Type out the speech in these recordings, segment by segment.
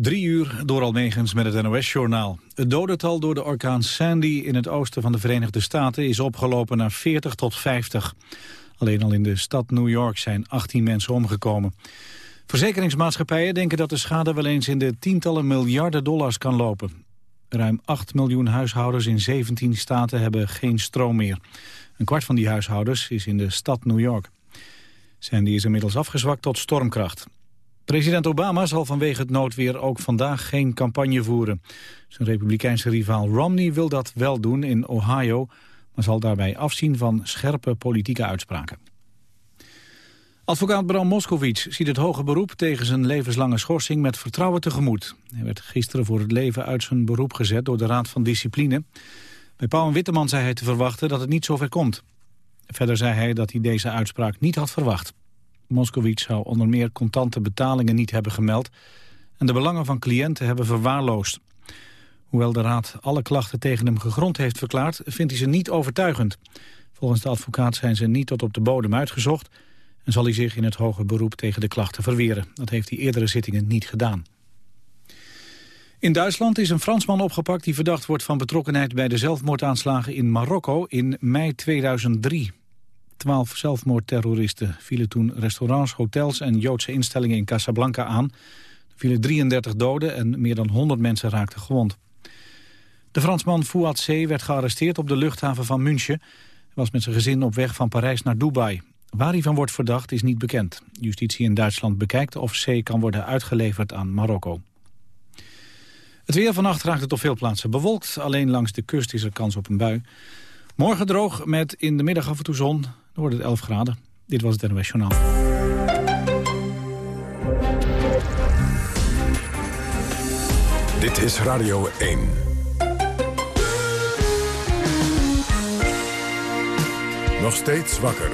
Drie uur door Almegens met het NOS-journaal. Het dodental door de orkaan Sandy in het oosten van de Verenigde Staten... is opgelopen naar 40 tot 50. Alleen al in de stad New York zijn 18 mensen omgekomen. Verzekeringsmaatschappijen denken dat de schade wel eens in de tientallen miljarden dollars kan lopen. Ruim 8 miljoen huishoudens in 17 staten hebben geen stroom meer. Een kwart van die huishoudens is in de stad New York. Sandy is inmiddels afgezwakt tot stormkracht. President Obama zal vanwege het noodweer ook vandaag geen campagne voeren. Zijn republikeinse rivaal Romney wil dat wel doen in Ohio... maar zal daarbij afzien van scherpe politieke uitspraken. Advocaat Bram Moskowitz ziet het hoge beroep tegen zijn levenslange schorsing met vertrouwen tegemoet. Hij werd gisteren voor het leven uit zijn beroep gezet door de Raad van Discipline. Bij Pauw en Witteman zei hij te verwachten dat het niet zover komt. Verder zei hij dat hij deze uitspraak niet had verwacht. Moskowitz zou onder meer contante betalingen niet hebben gemeld... en de belangen van cliënten hebben verwaarloosd. Hoewel de Raad alle klachten tegen hem gegrond heeft verklaard... vindt hij ze niet overtuigend. Volgens de advocaat zijn ze niet tot op de bodem uitgezocht... en zal hij zich in het hoger beroep tegen de klachten verweren. Dat heeft hij eerdere zittingen niet gedaan. In Duitsland is een Fransman opgepakt die verdacht wordt van betrokkenheid bij de zelfmoordaanslagen in Marokko in mei 2003. Twaalf zelfmoordterroristen vielen toen restaurants, hotels en Joodse instellingen in Casablanca aan. Er vielen 33 doden en meer dan 100 mensen raakten gewond. De Fransman Fouad C. werd gearresteerd op de luchthaven van München. Hij was met zijn gezin op weg van Parijs naar Dubai. Waar hij van wordt verdacht is niet bekend. Justitie in Duitsland bekijkt of C. kan worden uitgeleverd aan Marokko. Het weer vannacht raakt op veel plaatsen bewolkt. Alleen langs de kust is er kans op een bui. Morgen droog met in de middag af en toe zon. Dan wordt het 11 graden. Dit was het NOS Journaal. Dit is Radio 1. Nog steeds wakker.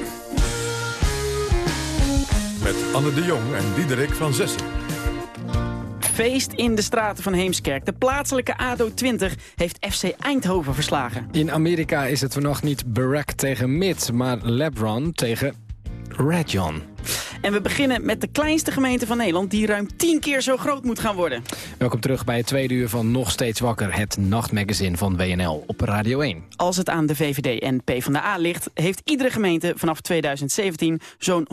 Met Anne de Jong en Diederik van Zessen feest in de straten van Heemskerk. De plaatselijke ADO 20 heeft FC Eindhoven verslagen. In Amerika is het nog niet Barack tegen Mitt, maar LeBron tegen Red John. En we beginnen met de kleinste gemeente van Nederland... die ruim tien keer zo groot moet gaan worden. Welkom terug bij het tweede uur van Nog Steeds Wakker... het nachtmagazine van WNL op Radio 1. Als het aan de VVD en PvdA ligt... heeft iedere gemeente vanaf 2017 zo'n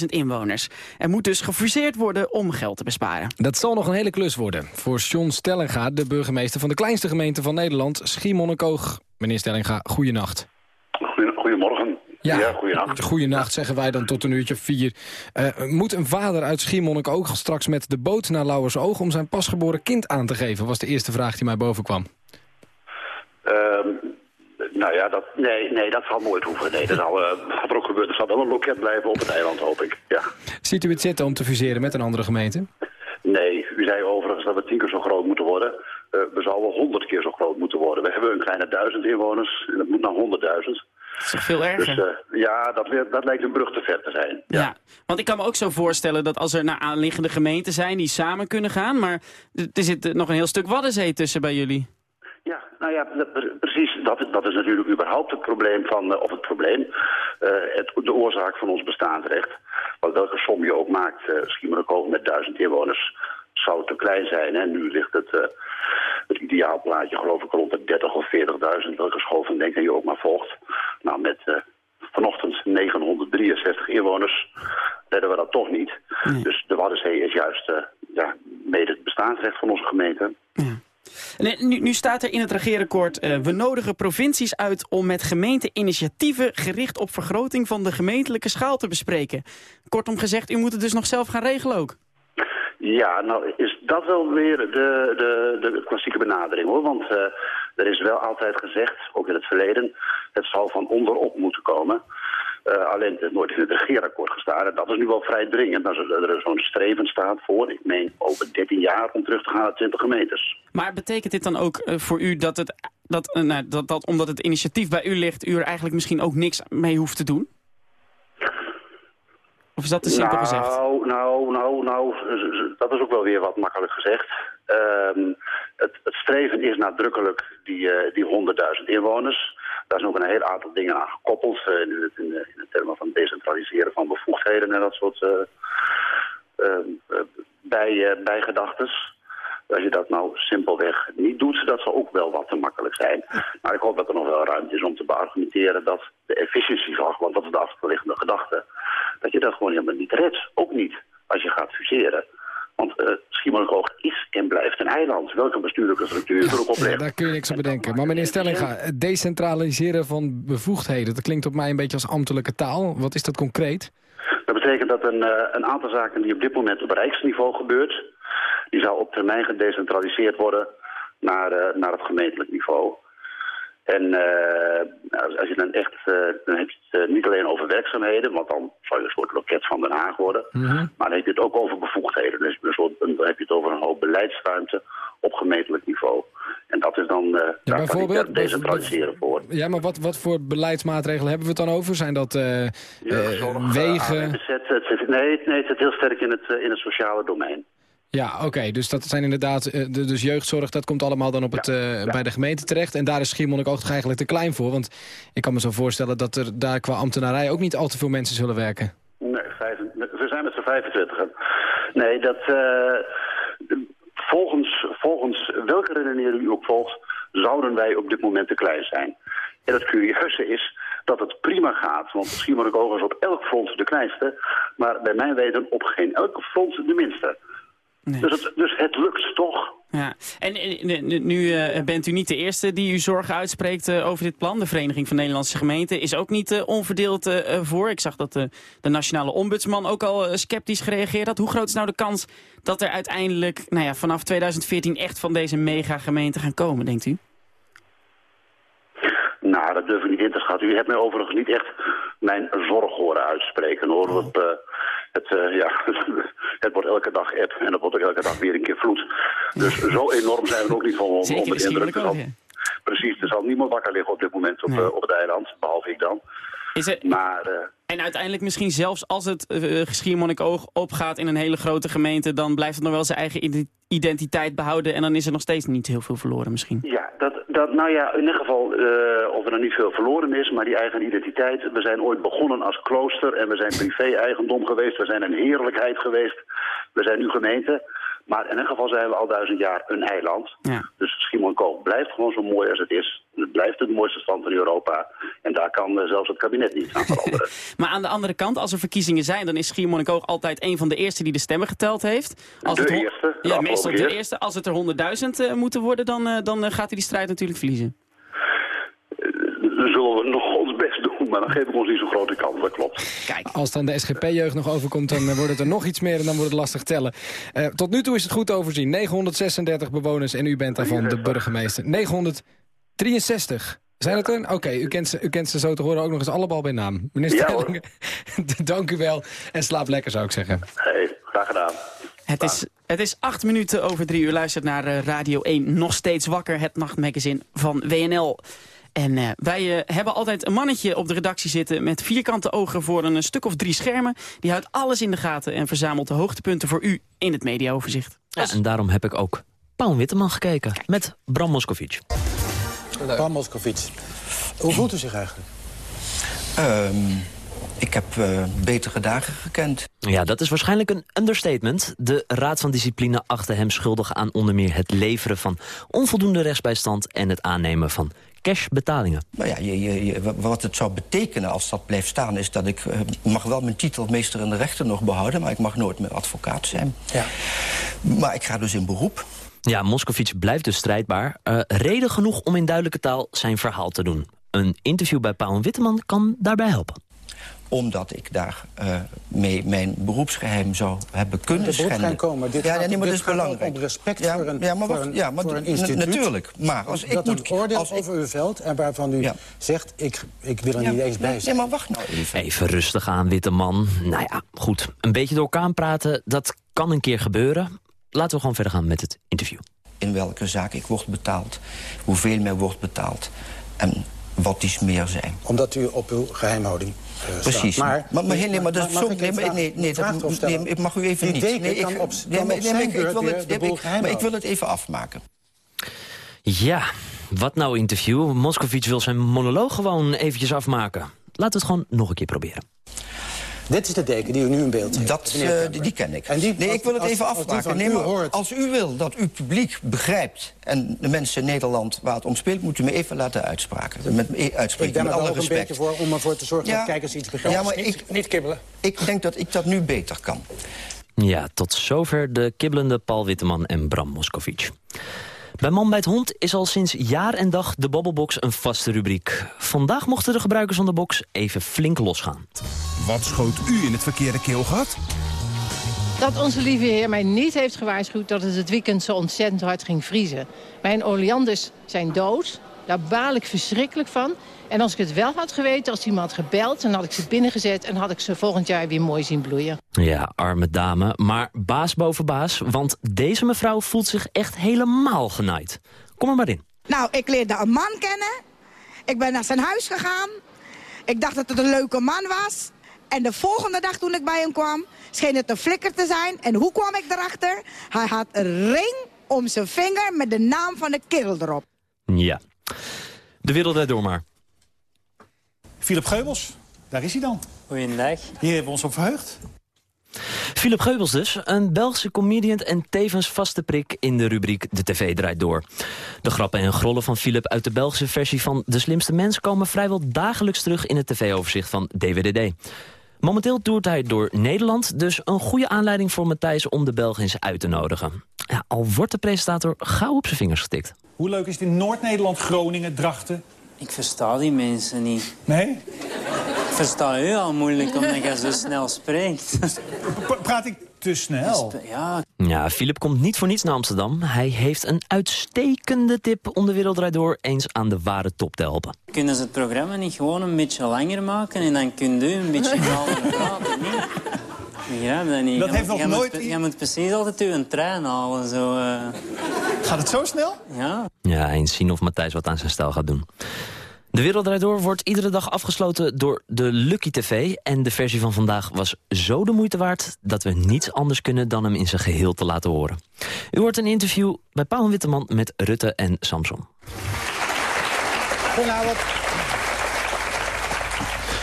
100.000 inwoners. Er moet dus gefuseerd worden om geld te besparen. Dat zal nog een hele klus worden. Voor John Stellinga, de burgemeester van de kleinste gemeente van Nederland... Schiermonnikoog. Meneer Stellinga, goeienacht. Goedemorgen. Ja, ja goeienacht. zeggen wij dan tot een uurtje vier. Uh, moet een vader uit Schiermonnik ook straks met de boot naar Lauwersoog... om zijn pasgeboren kind aan te geven, was de eerste vraag die mij boven kwam. Uh, nou ja, dat, nee, nee, dat zal nooit hoeven. Nee, dat zal, uh, wat er ook gebeurt, er zal wel een loket blijven op het eiland, hoop ik. Ja. Ziet u het zitten om te fuseren met een andere gemeente? Nee, u zei overigens dat we tien keer zo groot moeten worden. Uh, we zouden honderd keer zo groot moeten worden. We hebben een kleine duizend inwoners en dat moet naar honderdduizend. Dat is toch veel erger? Dus, uh, ja, dat, dat lijkt een brug te ver te zijn. Ja. want ik kan me ook zo voorstellen dat als er naar aanliggende gemeenten zijn die samen kunnen gaan, maar er zit nog een heel stuk Waddenzee tussen bij jullie. Ja, nou ja, precies. Dat, dat is natuurlijk überhaupt het probleem van, uh, of het probleem, uh, het, de oorzaak van ons bestaansrecht. Want welke som je ook maakt, uh, Schiemerenkoog met duizend inwoners, zou te klein zijn. En nu ligt het, uh, het ideaalplaatje geloof ik rond de 30 of 40.000. Welke school van denken je ook maar volgt. Nou, met uh, vanochtend 963 inwoners redden we dat toch niet. Dus de Waddenzee is juist uh, ja, mede het bestaansrecht van onze gemeente. Ja. Nu, nu, staat er in het regeerakkoord... Uh, we nodigen provincies uit om met gemeenteinitiatieven... gericht op vergroting van de gemeentelijke schaal te bespreken. Kortom gezegd, u moet het dus nog zelf gaan regelen ook. Ja, nou is dat wel weer de, de, de klassieke benadering hoor. Want uh, er is wel altijd gezegd, ook in het verleden, het zal van onderop moeten komen. Uh, alleen het nooit in het regeerakkoord gestaan. En dat is nu wel vrij dringend. Als er zo'n streven staat voor, ik meen over 13 jaar, om terug te gaan naar 20 gemeentes. Maar betekent dit dan ook uh, voor u dat, het, dat, nou, dat, dat omdat het initiatief bij u ligt, u er eigenlijk misschien ook niks mee hoeft te doen? Of is dat te simpel nou, gezegd? Nou, nou, nou, dat is ook wel weer wat makkelijk gezegd. Um, het, streven is nadrukkelijk die, uh, die 100.000 inwoners. Daar zijn ook een heel aantal dingen aan gekoppeld. Uh, in, het, in, termen van decentraliseren van bevoegdheden en dat soort uh, bij, bijgedachtes. Als je dat nou simpelweg niet doet, dat zal ook wel wat te makkelijk zijn. Maar ik hoop dat er nog wel ruimte is om te beargumenteren dat de efficiëntieslag, want dat is de achterliggende gedachte, dat je dat gewoon helemaal niet redt. Ook niet als je gaat fuseren. Want uh, Schiermonnikoog is en blijft een eiland. Welke bestuurlijke structuur er ook op Ja, daar kun je niks op bedenken. Maar meneer Stellinga, het decentraliseren van bevoegdheden... dat klinkt op mij een beetje als ambtelijke taal. Wat is dat concreet? Dat betekent dat een, uh, een aantal zaken die op dit moment op rijksniveau gebeurt... die zou op termijn gedecentraliseerd worden naar, uh, naar het gemeentelijk niveau. En uh, als je dan echt, uh, dan heb je het uh, niet alleen over werkzaamheden, want dan zou je een soort loket van Den Haag worden. Mm -hmm. Maar dan heb je het ook over bevoegdheden. Dus dan heb je het over een hoop beleidsruimte op gemeentelijk niveau. En dat is dan, ja, daar bijvoorbeeld, kan decentraliseren voor. Ja, maar wat, wat voor beleidsmaatregelen hebben we het dan over? Zijn dat ja, wegen? Het zit, het zit, nee, nee, het zit heel sterk in het, in het sociale domein. Ja, oké. Okay. Dus dat zijn inderdaad, uh, de, dus jeugdzorg, dat komt allemaal dan op het, uh, ja. bij de gemeente terecht. En daar is Schiermonnikoog toch eigenlijk te klein voor? Want ik kan me zo voorstellen dat er daar qua ambtenarij ook niet al te veel mensen zullen werken. Nee, vijf, we zijn met z'n 25. Nee, dat, uh, volgens, volgens welke redenering u ook volgt, zouden wij op dit moment te klein zijn. En het curieuze is dat het prima gaat, want Schiermonnikoog is op elk front de kleinste, maar bij mijn weten op geen elk front de minste. Nee. Dus, het, dus het lukt toch. Ja. En, en nu uh, bent u niet de eerste die u zorgen uitspreekt uh, over dit plan. De Vereniging van Nederlandse Gemeenten is ook niet uh, onverdeeld voor. Ik zag dat de Nationale Ombudsman ook al sceptisch gereageerd had. Hoe groot is nou de kans dat er uiteindelijk nou ja, vanaf 2014 echt van deze megagemeenten gaan komen, denkt u? Nou, dat durf ik niet in te schatten. U hebt mij overigens niet echt mijn zorg horen uitspreken, hoor. Oh. Het, uh, ja, het wordt elke dag app en het wordt ook elke dag weer een keer vloed. Dus zo enorm zijn we ook niet van onder de indruk. Ja. Precies, er zal niemand wakker liggen op dit moment op, nee. uh, op het eiland, behalve ik dan. Is het, maar, uh, en uiteindelijk misschien zelfs als het uh, Schiermonnikoog opgaat in een hele grote gemeente... dan blijft het nog wel zijn eigen identiteit behouden... en dan is er nog steeds niet heel veel verloren misschien. Ja, dat, dat, nou ja, in ieder geval uh, of er nog niet veel verloren is... maar die eigen identiteit, we zijn ooit begonnen als klooster... en we zijn privé-eigendom geweest, we zijn een heerlijkheid geweest... we zijn nu gemeente... Maar in ieder geval zijn we al duizend jaar een eiland. Ja. Dus Schiermonnikoog blijft gewoon zo mooi als het is. Het blijft het mooiste land van Europa. En daar kan uh, zelfs het kabinet niet aan veranderen. maar aan de andere kant, als er verkiezingen zijn... dan is Schiermonnikoog altijd een van de eerste die de stemmen geteld heeft. Als de het eerste. Ja, meestal de eerste. Als het er honderdduizend uh, moeten worden, dan, uh, dan gaat hij die strijd natuurlijk verliezen. zullen we nog doen, maar dan geven we ons niet zo'n grote kans, dat klopt. Kijk. Als dan de SGP-jeugd nog overkomt, dan wordt het er nog iets meer en dan wordt het lastig tellen. Uh, tot nu toe is het goed overzien. 936 bewoners en u bent daarvan de burgemeester. 963. Zijn het er? Oké, okay, u, kent ze, u kent ze zo te horen ook nog eens allemaal bij naam. Ja, dank u wel en slaap lekker zou ik zeggen. Hey, graag gedaan. Het is, het is acht minuten over drie uur. Luistert naar uh, Radio 1, nog steeds wakker, het nachtmagazine van WNL. En uh, wij uh, hebben altijd een mannetje op de redactie zitten... met vierkante ogen voor een, een stuk of drie schermen. Die houdt alles in de gaten en verzamelt de hoogtepunten voor u in het mediaoverzicht. Ja, en daarom heb ik ook Paul Witteman gekeken met Bram Moskovic. Bram Moskovic, hoe voelt u zich eigenlijk? Um, ik heb uh, betere dagen gekend. Ja, dat is waarschijnlijk een understatement. De Raad van Discipline achtte hem schuldig aan onder meer het leveren van onvoldoende rechtsbijstand en het aannemen van cashbetalingen. Nou ja, je, je, je, wat het zou betekenen als dat blijft staan... is dat ik uh, mag wel mijn titel meester in de rechter nog behouden... maar ik mag nooit meer advocaat zijn. Ja. Maar ik ga dus in beroep. Ja, Moscovici blijft dus strijdbaar. Uh, reden genoeg om in duidelijke taal zijn verhaal te doen. Een interview bij Paul Witteman kan daarbij helpen omdat ik daar uh, mee mijn beroepsgeheim zou hebben kunnen schenden. Komen. Dit ja, gaat, ja, nee, maar dit is belangrijk. om respect ja, voor een, ja, maar voor een, ja, maar voor een instituut. Natuurlijk. Maar als, ik moet, een oordeel als over ik, uw veld en waarvan u ja. zegt, ik, ik wil er ja, niet eens bij zijn. Nee, maar wacht nou even. Even rustig aan, witte man. Nou ja, goed. Een beetje door elkaar praten, dat kan een keer gebeuren. Laten we gewoon verder gaan met het interview. In welke zaak ik word betaald, hoeveel mij wordt betaald... en wat die meer zijn. Omdat u op uw geheimhouding uh, Precies. Maar, maar, maar, nee, maar dat is zo... Nee, nee, nee, nee, dat, nee, ik mag u even die niet. Nee, ik, kan op, nee, nee, nee, ik, wil het, maar ik wil het even afmaken. Ja, wat nou interview? Moscovic wil zijn monoloog gewoon eventjes afmaken. Laten we het gewoon nog een keer proberen. Dit is de deken die u nu in beeld heeft. Dat, eh, die, ken ik. En die- nee, ik wil het als- even afmaken. van Nee, u maar hoort- als u wil dat uw publiek begrijpt... en de mensen in Nederland waar het om speelt... moet u me even laten uitspraken. Met me Ik uitspreken, ben met er wel alle ook een respect. beetje voor om ervoor te zorgen Ja. dat kijkers iets begrijpen. Ja, maar niet, ik- niet kibbelen. Ik denk dat ik dat nu beter kan. Ja, tot zover de kibbelende Paul Witteman en Bram Moskovic. Bij Man bij het Hond is al sinds jaar en dag de Babbelbox een vaste rubriek. Vandaag mochten de gebruikers van de box even flink losgaan. Wat schoot u in het verkeerde keelgat? Dat onze lieve heer mij niet heeft gewaarschuwd dat het het weekend zo ontzettend hard ging vriezen. Mijn oleanders zijn dood. Daar baal ik verschrikkelijk van. En als ik het wel had geweten, als iemand had gebeld... dan had ik ze binnengezet en had ik ze volgend jaar weer mooi zien bloeien. Ja, arme dame, maar baas boven baas... want deze mevrouw voelt zich echt helemaal genaaid. Kom er maar in. Nou, ik leerde een man kennen. Ik ben naar zijn huis gegaan. Ik dacht dat het een leuke man was. En de volgende dag toen ik bij hem kwam, scheen het een flikker te zijn. En hoe kwam ik erachter? Hij had een ring om zijn vinger met de naam van de kerel erop. Ja. De wereld draait door maar. Philip Geubels, daar is hij dan. Goeiedag. Hier hebben we ons op verheugd. Philip Geubels dus, een Belgische comedian en tevens vaste prik in de rubriek De TV draait door. De grappen en grollen van Philip uit de Belgische versie van De Slimste Mens komen vrijwel dagelijks terug in het tv-overzicht van DWDD. Momenteel toert hij door Nederland, dus een goede aanleiding voor Matthijs om de Belg eens uit te nodigen. Ja, al wordt de presentator gauw op zijn vingers getikt. Hoe leuk is het in Noord-Nederland, Groningen, Drachten? Ik versta die mensen niet. Nee? Ik versta u al moeilijk omdat je zo snel spreekt. Pra- praat ik te snel? Ja, Ja, Philip komt niet voor niets naar Amsterdam. Hij heeft een uitstekende tip om de wereld door eens aan de ware top te helpen. kunnen ze het programma niet gewoon een beetje langer maken en dan kunt u een beetje sneller praten, niet? Ik begrijp dat niet. Dat Je heeft moet- nog nooit Moet, je moet precies altijd uw trein halen, zo... eh. Gaat het zo snel? Ja. Ja, eens zien of Matthijs wat aan zijn stijl gaat doen. De Wereld Draait Door wordt iedere dag afgesloten door de Lucky TV. En de versie van vandaag was zo de moeite waard... dat we niets anders kunnen dan hem in zijn geheel te laten horen. U hoort een interview bij Paul Witteman met Rutte en Samson. Goedenavond.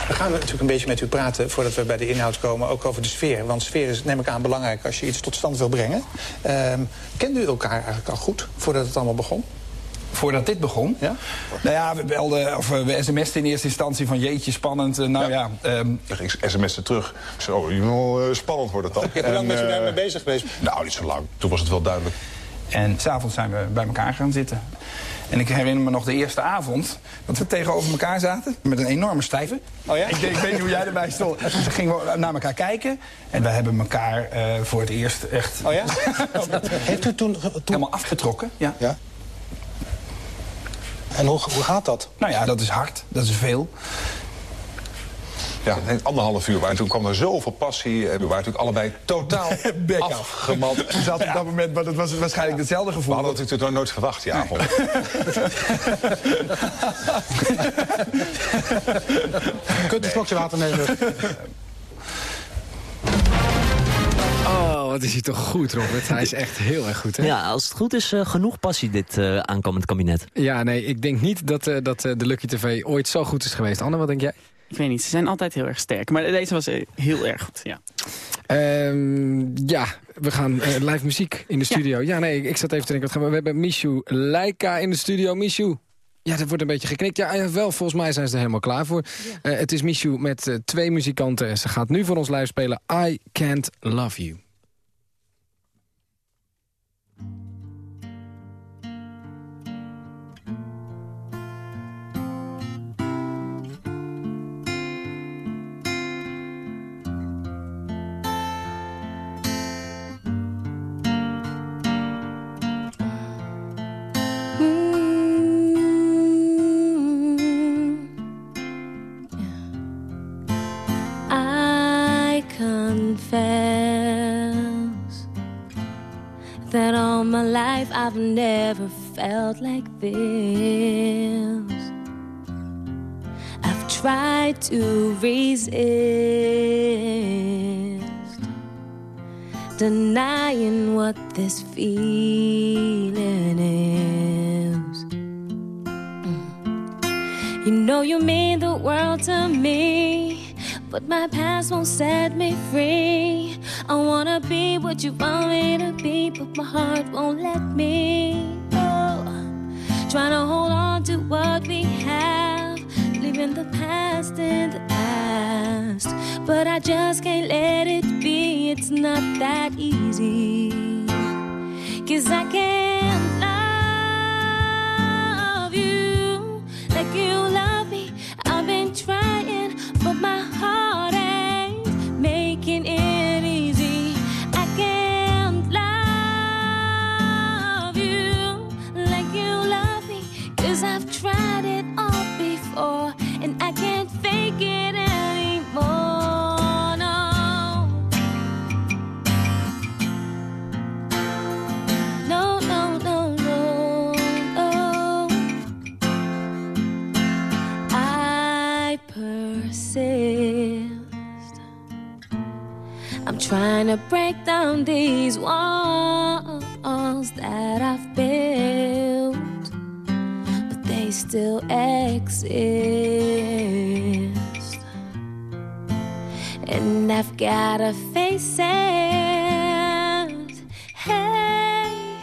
We gaan natuurlijk een beetje met u praten voordat we bij de inhoud komen, ook over de sfeer. Want sfeer is, neem ik aan, belangrijk als je iets tot stand wil brengen. Ehm kende u elkaar eigenlijk al goed voordat het allemaal begon? Voordat dit begon? Ja? Nou ja, we belden, of we sms'ten in eerste instantie van jeetje, spannend. Eh, Nou ja, ehm, Ik sms'en terug. Zo, wel eh, spannend wordt het dan. Hoe lang En, bent u eh, daarmee bezig geweest? Nou, niet zo lang. Toen was het wel duidelijk. en s'avonds zijn we bij elkaar gaan zitten. En ik herinner me nog de eerste avond dat we tegenover elkaar zaten. Met een enorme stijve. Oh ja? Ik, ik weet niet hoe jij erbij stond. Dus we gingen we naar elkaar kijken. En we hebben elkaar eh, voor het eerst echt Oh ja? Heeft u toen... toen... helemaal afgetrokken. Ja. Ja. En hoe, hoe gaat dat? Nou ja, dat is hard. Dat is veel. Ja, anderhalf uur. En toen kwam er zoveel passie. En we waren natuurlijk allebei totaal afgemat. Ze zat op dat moment, maar dat was waarschijnlijk hetzelfde We gevoel. hadden het natuurlijk nooit verwacht, die avond. Kunt u een slokje water nemen? Oh, wat is hij toch goed, Robert. Hij is echt heel erg goed, hè? Ja, als het goed is, eh, genoeg passie dit eh, aankomend kabinet. Ja, nee, ik denk niet dat, eh, dat eh, de Lucky TV ooit zo goed is geweest. Anne, wat denk jij? Ik weet niet, ze zijn altijd heel erg sterk. Maar deze was eh, heel erg goed, ja. Ehm, ja, we gaan eh, live muziek in de studio. Ja, nee, ik, ik zat even te denken. Wat gaan we, we hebben Michu Leica in de studio. Michu, ja, dat wordt een beetje geknikt. Ja, wel, volgens mij zijn ze er helemaal klaar voor. Eh, het is Michu met twee muzikanten. En ze gaat nu voor ons live spelen I Can't Love You. Confess that all my life I've never felt like this. I've tried to resist, denying what this feeling is. Mm. You know you mean the world to me, but my past won't set me free. I wanna be what you want me to be, but my heart won't let me. Oh, trying to hold on to what we have, leaving the past in the past. But I just can't let it be, it's not that easy. Cause I can't love you like you love me. I've been trying, but my heart to break down these walls that I've built, but they still exist. And I've gotta face it. Hey.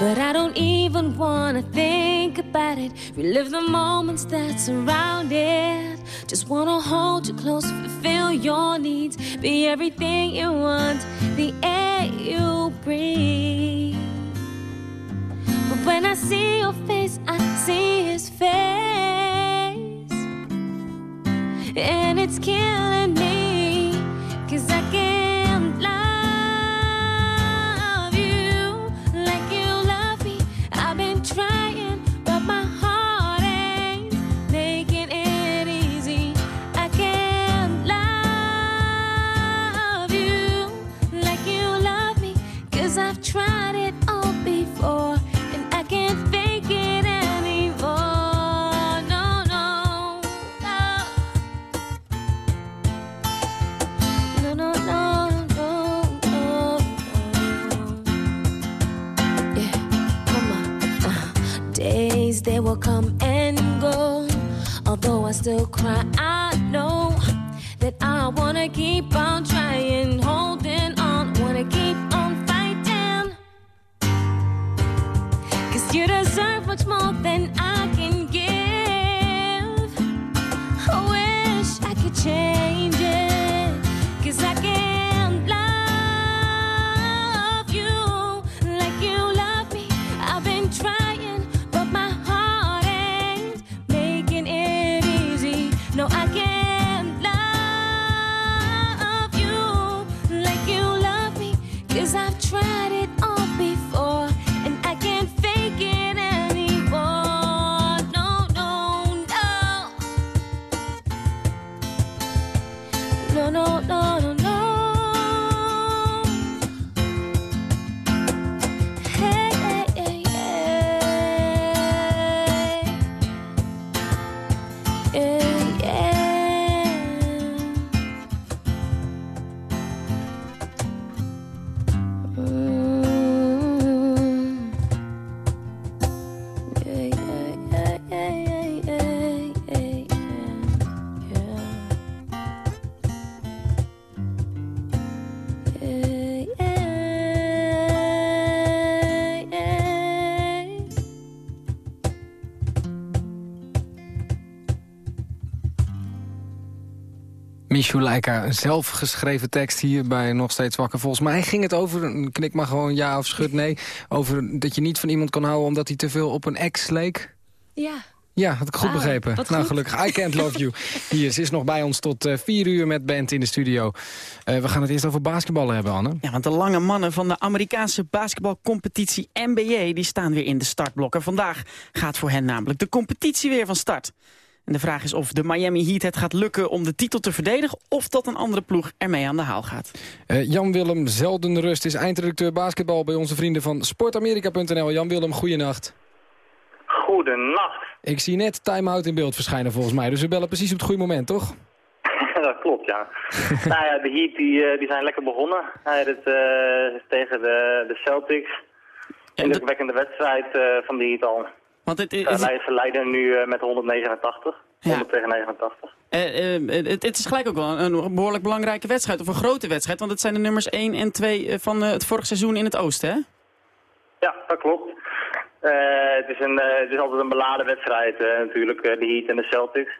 But I don't even wanna think about it. Relive the moments that surround it. Just wanna hold you close, fulfill your needs. Be everything you want, the air you breathe. But when I see your face, I see his face. And it's killing Michou Leika, een zelfgeschreven tekst hier bij Nog Steeds Wakker. Volgens mij ging het over, knik maar gewoon ja of schud nee... over dat je niet van iemand kan houden omdat hij te veel op een ex leek. Ja. Ja, had ik goed Ah, begrepen. Nou, goed. gelukkig. I Can't Love You. Hier, ze is nog bij ons tot eh, vier uur met Band in de studio. Eh, we gaan het eerst over basketballen hebben, Anne. Ja, want de lange mannen van de Amerikaanse basketbalcompetitie NBA... die staan weer in de startblokken. Vandaag gaat voor hen namelijk de competitie weer van start. En de vraag is of de Miami Heat het gaat lukken om de titel te verdedigen... of dat een andere ploeg ermee aan de haal gaat. Eh, Jan-Willem Zeldenrust is eindredacteur basketbal... bij onze vrienden van sportamerika.nl. Jan-Willem, goeienacht. Goedenacht. Ik zie net time-out in beeld verschijnen volgens mij. Dus we bellen precies op het goede moment, toch? dat klopt, ja. nou ja, de Heat die, eh, die zijn lekker begonnen. Hij had het eh, tegen de, de Celtics. Indrukwekkende wedstrijd eh, van de Heat al. Want het, leiden- Ze leiden nu eh, met 189. 100 tegen 89. Eh, eh, het, het is gelijk ook wel een, een behoorlijk belangrijke wedstrijd, of een grote wedstrijd. Want het zijn de nummers 1 en 2 van eh, het vorig seizoen in het oosten, hè? Ja, dat klopt. Het, is een, het is altijd een beladen wedstrijd, natuurlijk, de Heat en de Celtics.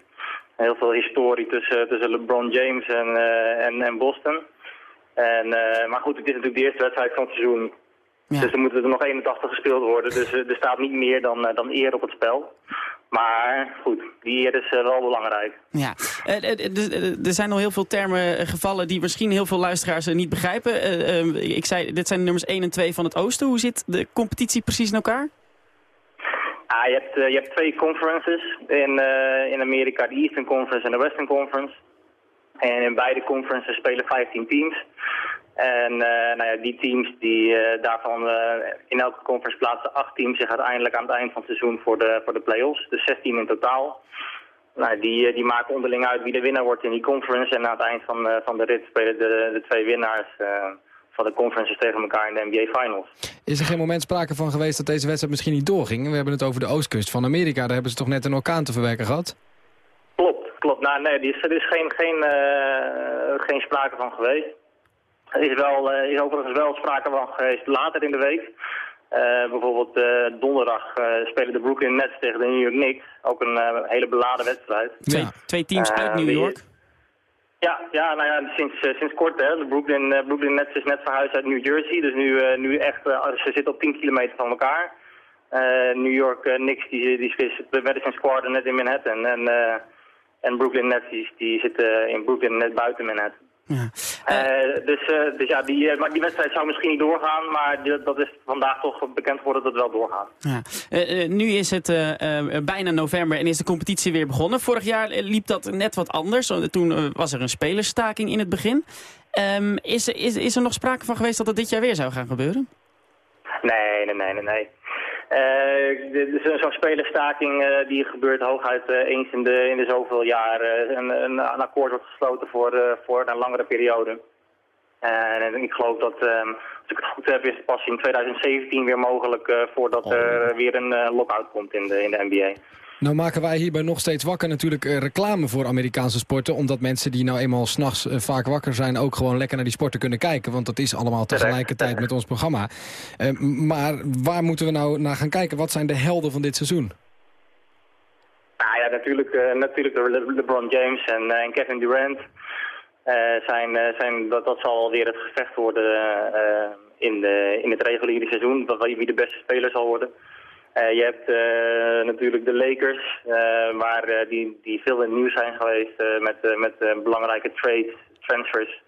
Heel veel historie tussen, tussen LeBron James en, en, en Boston. En, maar goed, het is natuurlijk de eerste wedstrijd van het seizoen. Dus er moeten er nog 81 gespeeld worden. Dus eh, er staat niet meer dan, eh, dan eer op het spel. Maar goed, die eer is eh, wel belangrijk. Ja, dus, er zijn al heel veel termen gevallen die misschien heel veel luisteraars niet begrijpen. Ik zei, dit zijn de nummers 1 en 2 van het oosten. Hoe zit de competitie precies in elkaar? Ah, je, hebt, je hebt twee conferences in, in Amerika, de Eastern Conference en de Western Conference. En in beide conferences spelen 15 teams. En eh, nou ja, die teams, die, eh, daarvan eh, in elke conference plaatsen acht teams zich uiteindelijk aan het eind van het seizoen voor de, voor de play-offs. Dus 16 in totaal. Nou, die, die maken onderling uit wie de winnaar wordt in die conference. En aan het eind van, van de rit spelen de, de twee winnaars van de conferences tegen elkaar in de NBA Finals. Is er geen moment sprake van geweest dat deze wedstrijd misschien niet doorging? We hebben het over de oostkust van Amerika. Daar hebben ze toch net een orkaan te verwerken gehad? Klopt, klopt. Nou, nee, er is, er is geen, geen, geen sprake van geweest. Er is, wel, eh, is overigens wel sprake van geweest later in de week. Eh, bijvoorbeeld eh, donderdag spelen de Brooklyn Nets tegen de New York Knicks. Ook een hele beladen wedstrijd. Twee, twee teams uit New York. Ja, ja, nou ja, sinds, sinds kort hè. De Brooklyn, Brooklyn Nets is net verhuisd uit New Jersey. Dus nu, nu echt, ze zitten op 10 kilometer van elkaar. New York Knicks, die, die, die Madison Square net in Manhattan. En, en Brooklyn Nets, die, die zitten in Brooklyn net buiten Manhattan. Eh, dus, eh, dus ja, die, eh, maar die wedstrijd zou misschien niet doorgaan, maar die- dat is vandaag toch bekend geworden dat het wel doorgaat. Ja. Nu is het bijna november en is de competitie weer begonnen. Vorig jaar liep dat net wat anders. Toen was er een spelerstaking in het begin. Ehm, is, er- is, is er nog sprake van geweest dat het dit jaar weer zou gaan gebeuren? Nee, nee, nee, nee. nee. De- Zo'n spelerstaking eh, die gebeurt hooguit eh, eens in de, in de zoveel jaar. een, een, een akkoord wordt gesloten voor, voor een langere periode. En ik geloof dat, ehm, als ik het goed heb, is het pas in 2017 weer mogelijk voordat er weer een lockout komt in de, in de NBA. Nou maken wij hierbij nog steeds wakker natuurlijk eh, reclame voor Amerikaanse sporten. Omdat mensen die nou eenmaal s'nachts uh, vaak wakker zijn... ook gewoon lekker naar die sporten kunnen kijken. Want dat is allemaal tegelijkertijd met ons programma. Uh, maar waar moeten we nou naar gaan kijken? Wat zijn de helden van dit seizoen? Nou ja, natuurlijk, uh, natuurlijk Le LeBron James en, uh, en Kevin Durant. Zijn, zijn, dat, dat zal weer het gevecht worden in, de, in het reguliere seizoen. Wie de beste speler zal worden. Uh, je hebt uh, natuurlijk de Lakers, uh, waar, die, die veel in het nieuws zijn geweest met, met belangrijke trades, transfers.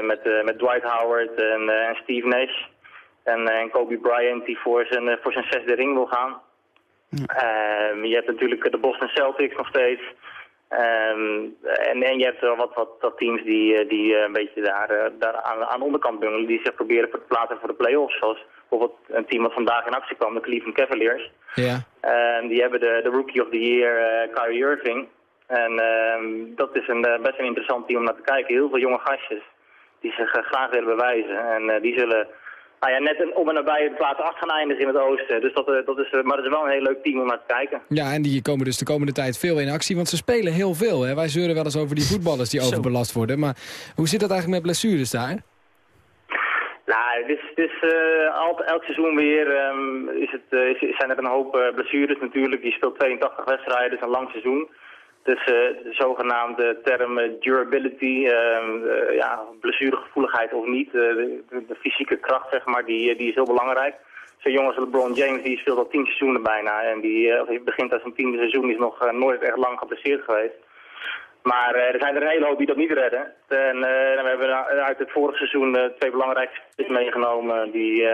met, met Dwight Howard en, en Steve Nash. En, en, Kobe Bryant die voor zijn, voor zijn zesde ring wil gaan. Ja. je hebt natuurlijk de Boston Celtics nog steeds. Um, en, en je hebt wel wat, wat, wat teams die, die een beetje daar, daar aan, aan de onderkant bungelen. Die zich proberen te plaatsen voor de play-offs. Zoals bijvoorbeeld een team dat vandaag in actie kwam, de Cleveland Cavaliers. Ja. Uh, die hebben de, de Rookie of the Year, uh, Kyrie Irving. En uh, dat is een, best een interessant team om naar te kijken. Heel veel jonge gastjes die zich eh, graag willen bewijzen. En die zullen nou ja, net om en nabij de plaats 8 gaan eindigen in het oosten. Dus dat, dat is, maar dat is wel een heel leuk team om naar te kijken. Ja, en die komen dus de komende tijd veel in actie. Want ze spelen heel veel. Hè? Wij zeuren wel eens over die voetballers die overbelast worden. Maar hoe zit dat eigenlijk met blessures daar? Nou, het is, uh, altijd, elk seizoen weer um, is het, is, zijn er een hoop uh, blessures natuurlijk. Je speelt 82 wedstrijden, is een lang seizoen. Dus de zogenaamde term durability, ehm, ja, blessuregevoeligheid of niet, de, de, fysieke kracht zeg maar, die, die is heel belangrijk. Zo'n jongen als LeBron James, die speelt al tien seizoenen bijna. En die begint als een tiende seizoen, is nog nooit echt lang geblesseerd geweest. Maar uh, er zijn er een hele hoop die dat niet redden. En uh, we hebben uit het vorige seizoen uh, twee belangrijke meegenomen die,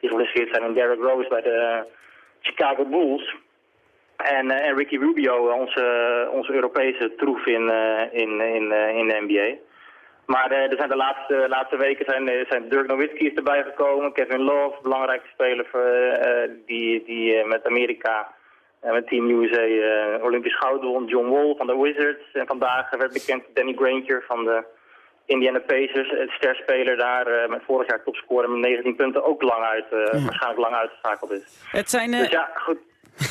die zijn. En Derrick Rose bij de Chicago Bulls. En, Ricky Rubio, onze, onze Europese troef in, in, in, in de NBA. Maar er zijn de laatste, laatste weken zijn, Dirk Nowitzki erbij gekomen. Kevin Love, belangrijke speler voor, die, die met Amerika... En met Team USA uh, Olympisch goud won. John Wall van de Wizards. En vandaag werd bekend Danny Granger van de Indiana Pacers. Het sterspeler daar uh, met vorig jaar topscorer met 19 punten ook lang uit, uh, ja. waarschijnlijk lang uitgeschakeld is. Het zijn, dus ja, goed.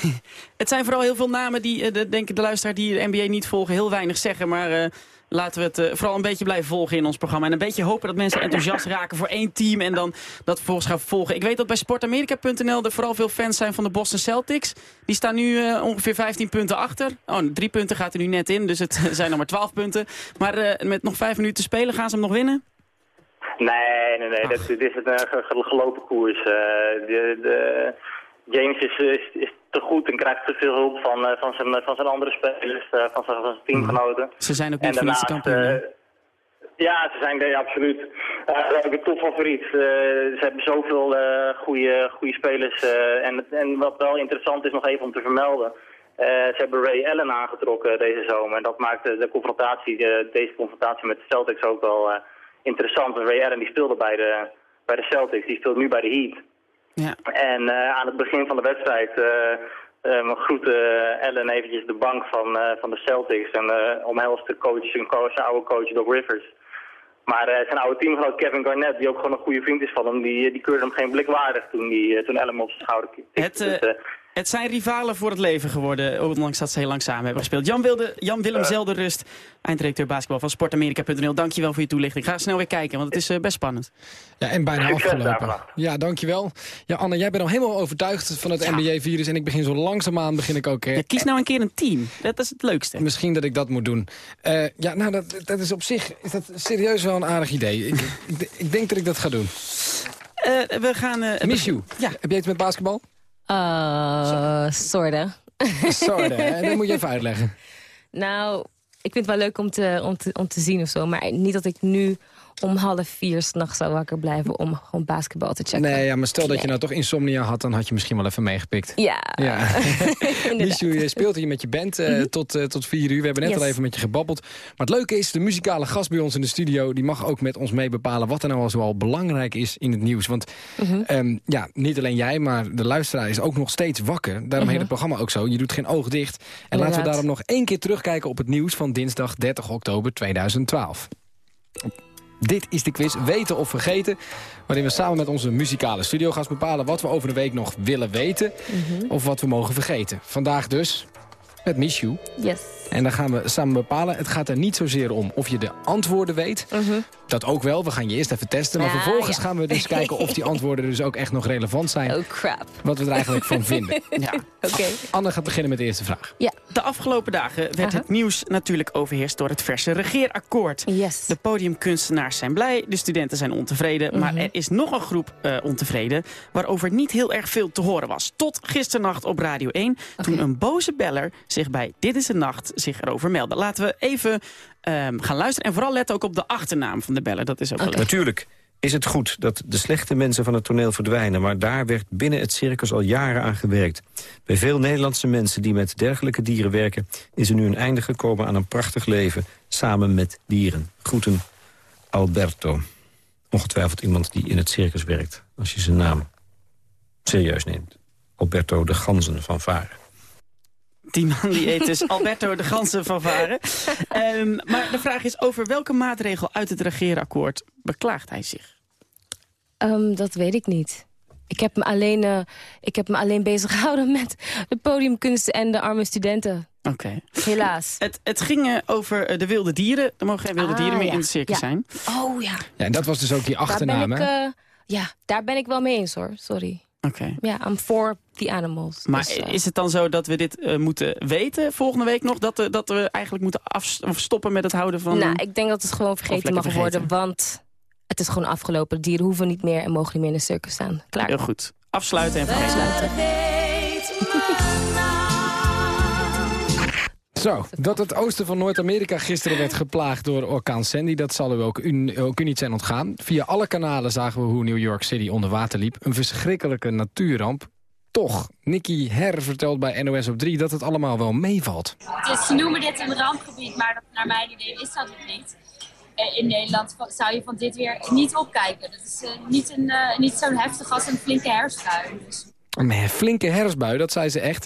Het zijn vooral heel veel namen die, de, denk ik, de luisteraar die de NBA niet volgen, heel weinig zeggen. Maar laten we het uh, vooral een beetje blijven volgen in ons programma. En een beetje hopen dat mensen enthousiast raken voor één team en dan dat vervolgens gaan volgen. Ik weet dat bij sportamerika.nl er vooral veel fans zijn van de Boston Celtics. Die staan nu uh, ongeveer 15 punten achter. Oh, drie punten gaat er nu net in, dus het zijn nog maar 12 punten. Maar uh, met nog vijf minuten te spelen, gaan ze hem nog winnen? Nee, nee, nee. Dat, dit is een gelopen koers. De, de, James is, is, is, te goed en krijgt te veel hulp van, uh, van, zijn, van zijn andere spelers, uh, van, zijn, van zijn teamgenoten. Ze zijn ook niet niets kampioen. ja, ze zijn absoluut. Uh, ook een topfavoriet. Uh, ze hebben zoveel goede, goede spelers. en, en wat wel interessant is nog even om te vermelden. ze hebben Ray Allen aangetrokken deze zomer. En dat maakt de confrontatie, deze confrontatie met de Celtics ook wel interessant. Ray Allen die speelde bij de, bij de Celtics, die speelt nu bij de Heat. Ja. En uh, aan het begin van de wedstrijd uh, uh, groette Allen eventjes de bank van, van de Celtics en omhelst de coach, zijn, coach, zijn oude coach Doc Rivers. Maar zijn oude teamgenoot Kevin Garnett, die ook gewoon een goede vriend is van hem, die, die keurde hem geen blik waardig toen, die, toen Allen op zijn schouder tikte. Het, dus, het zijn rivalen voor het leven geworden, ondanks dat ze heel lang samen hebben gespeeld. Jan, Wilde, Jan Willem Zelderrust, eindredacteur basketbal van Sportamerika.nl. Dankjewel voor je toelichting. Ga snel weer kijken, want het is uh, best spannend. Ja, en bijna afgelopen. Ja, dankjewel. Ja, Anne, jij bent al helemaal overtuigd van het ja. NBA-virus. En ik begin zo langzaamaan, begin ik ook... Ja, kies nou een keer een team. Dat is het leukste. Misschien dat ik dat moet doen. Uh, ja, nou, dat, dat is op zich is dat serieus wel een aardig idee. ik, ik, ik, denk dat ik dat ga doen. Uh, we gaan... Uh, Miss you. Ja. Heb jij iets met basketbal? Uh, sorta. Sorta, en dat moet je even uitleggen. Nou, ik vind het wel leuk om te, om, te, om te zien of zo. Maar niet dat ik nu om half vier s'nachts zou wakker blijven om gewoon basketbal te checken. Nee, ja, maar stel dat je nou toch insomnia had, dan had je misschien wel even meegepikt. Ja. ja. Michu, je speelt hier met je band uh, mm -hmm. tot, uh, tot vier uur. We hebben net yes. al even met je gebabbeld. Maar het leuke is, de muzikale gast bij ons in de studio... die mag ook met ons mee bepalen wat er nou al zoal belangrijk is in het nieuws. Want mm -hmm. um, ja, niet alleen jij, maar de luisteraar is ook nog steeds wakker. Daarom mm -hmm. heet het programma ook zo. Je doet geen oog dicht. En Inderdaad. laten we daarom nog één keer terugkijken op het nieuws... van dinsdag 30 oktober 2012. Dit is de quiz Weten of Vergeten. Waarin we samen met onze muzikale studiogast bepalen... wat we over de week nog willen weten. Mm -hmm. Of wat we mogen vergeten. Vandaag dus met Michu. Yes. En dan gaan we samen bepalen. Het gaat er niet zozeer om of je de antwoorden weet. Mm -hmm. Dat ook wel. We gaan je eerst even testen. Maar ja, vervolgens ja. gaan we dus kijken of die antwoorden dus ook echt nog relevant zijn. Oh crap. Wat we er eigenlijk van vinden. Ja. Okay. Anne gaat beginnen met de eerste vraag. Ja. De afgelopen dagen werd uh -huh. het nieuws natuurlijk overheerst door het verse regeerakkoord. Yes. De podiumkunstenaars zijn blij, de studenten zijn ontevreden. Mm -hmm. Maar er is nog een groep uh, ontevreden waarover niet heel erg veel te horen was. Tot gisternacht op Radio 1, okay. toen een boze beller zich bij Dit is de Nacht zich erover meldde. Laten we even um, gaan luisteren en vooral letten ook op de achternaam van de beller. Dat is ook okay. Natuurlijk is het goed dat de slechte mensen van het toneel verdwijnen... maar daar werd binnen het circus al jaren aan gewerkt. Bij veel Nederlandse mensen die met dergelijke dieren werken... is er nu een einde gekomen aan een prachtig leven samen met dieren. Groeten, Alberto. Ongetwijfeld iemand die in het circus werkt, als je zijn naam serieus neemt. Alberto de Ganzen van Varen. Die man die eet dus Alberto de Ganzen van Varen. Um, maar de vraag is, over welke maatregel uit het regeerakkoord beklaagt hij zich? Um, dat weet ik niet. Ik heb me alleen, uh, ik heb me alleen bezig gehouden met de podiumkunsten en de arme studenten. Oké. Okay. Helaas. Het, het ging uh, over de wilde dieren. Er mogen geen wilde ah, dieren meer ja. in het circus ja. zijn. Oh ja. Ja, en dat was dus ook die achternaam, daar ben ik, uh, Ja, daar ben ik wel mee eens hoor. Sorry. Oké. Okay. Ja, I'm for the animals. Maar dus, uh... is het dan zo dat we dit uh, moeten weten volgende week nog? Dat, uh, dat we eigenlijk moeten afstoppen met het houden van... Nou, ik denk dat het gewoon vergeten mag vergeten. worden. Want het is gewoon afgelopen. Dieren hoeven niet meer en mogen niet meer in de circus staan. Klaar. Heel goed. Afsluiten en vergeten. Zo, dat het oosten van Noord-Amerika gisteren werd geplaagd door orkaan Sandy... dat zal u ook, u ook u niet zijn ontgaan. Via alle kanalen zagen we hoe New York City onder water liep. Een verschrikkelijke natuurramp. Toch, Nicky Her vertelt bij NOS op 3 dat het allemaal wel meevalt. Dus ze noemen dit een rampgebied, maar naar mijn idee is dat het niet. In Nederland zou je van dit weer niet opkijken. Dat is uh, niet, een, uh, niet zo heftig als een flinke herfstbui. Dus. Een flinke herfstbui, dat zei ze echt.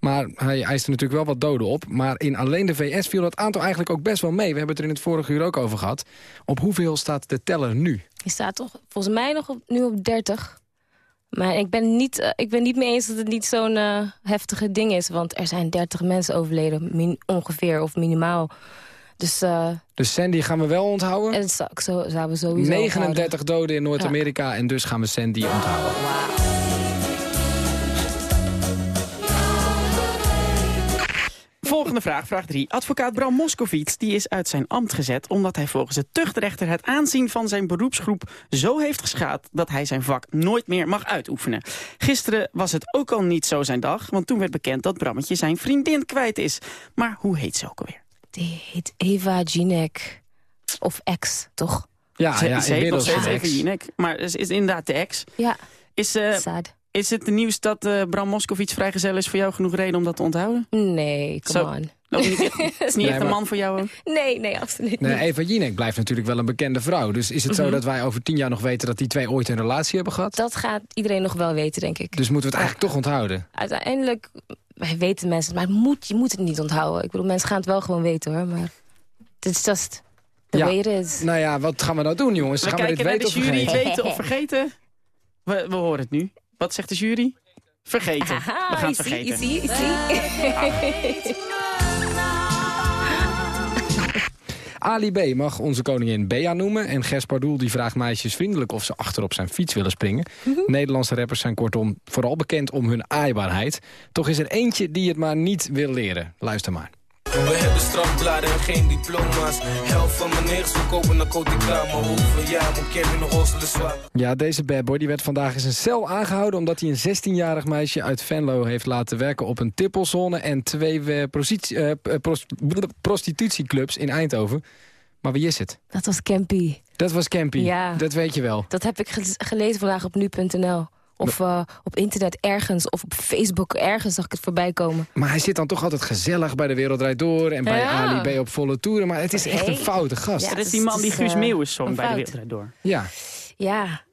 Maar hij eiste natuurlijk wel wat doden op. Maar in alleen de VS viel dat aantal eigenlijk ook best wel mee. We hebben het er in het vorige uur ook over gehad. Op hoeveel staat de teller nu? Die staat toch volgens mij nog op, nu op 30. Maar ik ben, niet, eh, ik ben niet mee eens dat het niet zo'n eh, heftige ding is. Want er zijn 30 mensen overleden, min- ongeveer, of minimaal. Dus, eh Dus Sandy gaan we wel onthouden. en zou, zouden we sowieso 39 doden in Noord-Amerika en dus gaan we Sandy onthouden. Volgende vraag, vraag 3. Advocaat Bram Moskowitz die is uit zijn ambt gezet... omdat hij volgens de tuchtrechter het aanzien van zijn beroepsgroep zo heeft geschaad... dat hij zijn vak nooit meer mag uitoefenen. Gisteren was het ook al niet zo zijn dag... want toen werd bekend dat Brammetje zijn vriendin kwijt is. Maar hoe heet ze ook alweer? Die heet Eva Jinek. Of ex, toch? Ja, ze, ja, ze heet nog steeds ex. Jinek, maar is, is inderdaad de ex. Ja. Is, eh, is het nieuws dat eh, Bram Moskowitz vrijgezel is voor jou genoeg reden om dat te onthouden? Nee, come Zo. on. Niet echt- is niet Nee, echt een man voor jou ook? Nee, nee, absoluut Nee, niet. Eva Jinek blijft natuurlijk wel een bekende vrouw. Dus is het zo Mhm. dat wij over tien jaar nog weten dat die twee ooit een relatie hebben gehad? Dat gaat iedereen nog wel weten, denk ik. Dus moeten we het eigenlijk toch onthouden? Uiteindelijk wij weten mensen, het, maar moet, je moet het niet onthouden. Ik bedoel, mensen gaan het wel gewoon weten, hoor. Maar het is just the Ja. way it is. Nou ja, wat gaan we nou doen, jongens? We gaan we dit weten de of jury, vergeten? weten of vergeten. We, we horen het nu. Wat zegt de jury? Vergeten. we gaan het vergeten. easy, easy. Ali B mag onze koningin Bea noemen. En Gers Pardoel die vraagt meisjes vriendelijk of ze achter op zijn fiets willen springen. Nederlandse rappers zijn kortom vooral bekend om hun aaibaarheid. Toch is er eentje die het maar niet wil leren. Luister maar. We hebben strafbladen en geen diploma's. Helft van mijn negers verkopen narcotica. Maar hoeveel jaar moet Kevin nog hosselen zwaar? Ja, deze bad boy die werd vandaag in zijn cel aangehouden... omdat hij een 16-jarig meisje uit Venlo heeft laten werken op een tippelzone... en twee eh, pros- prostitutieclubs in Eindhoven. Maar wie is het? Dat was Campy. Dat was Campy. Ja. Dat weet je wel. Dat heb ik ge- gelezen vandaag op nu.nl. Of eh, op internet ergens, of op Facebook ergens zag ik het voorbij komen. Maar hij zit dan toch altijd gezellig bij de Wereld Draait Door... en bij Ja. Ali B op volle toeren. Maar het is echt een foute gast. Ja, dat is die man die Guus eh, Meeuwis zong bij de fout. Wereld Door. Ja, Ja,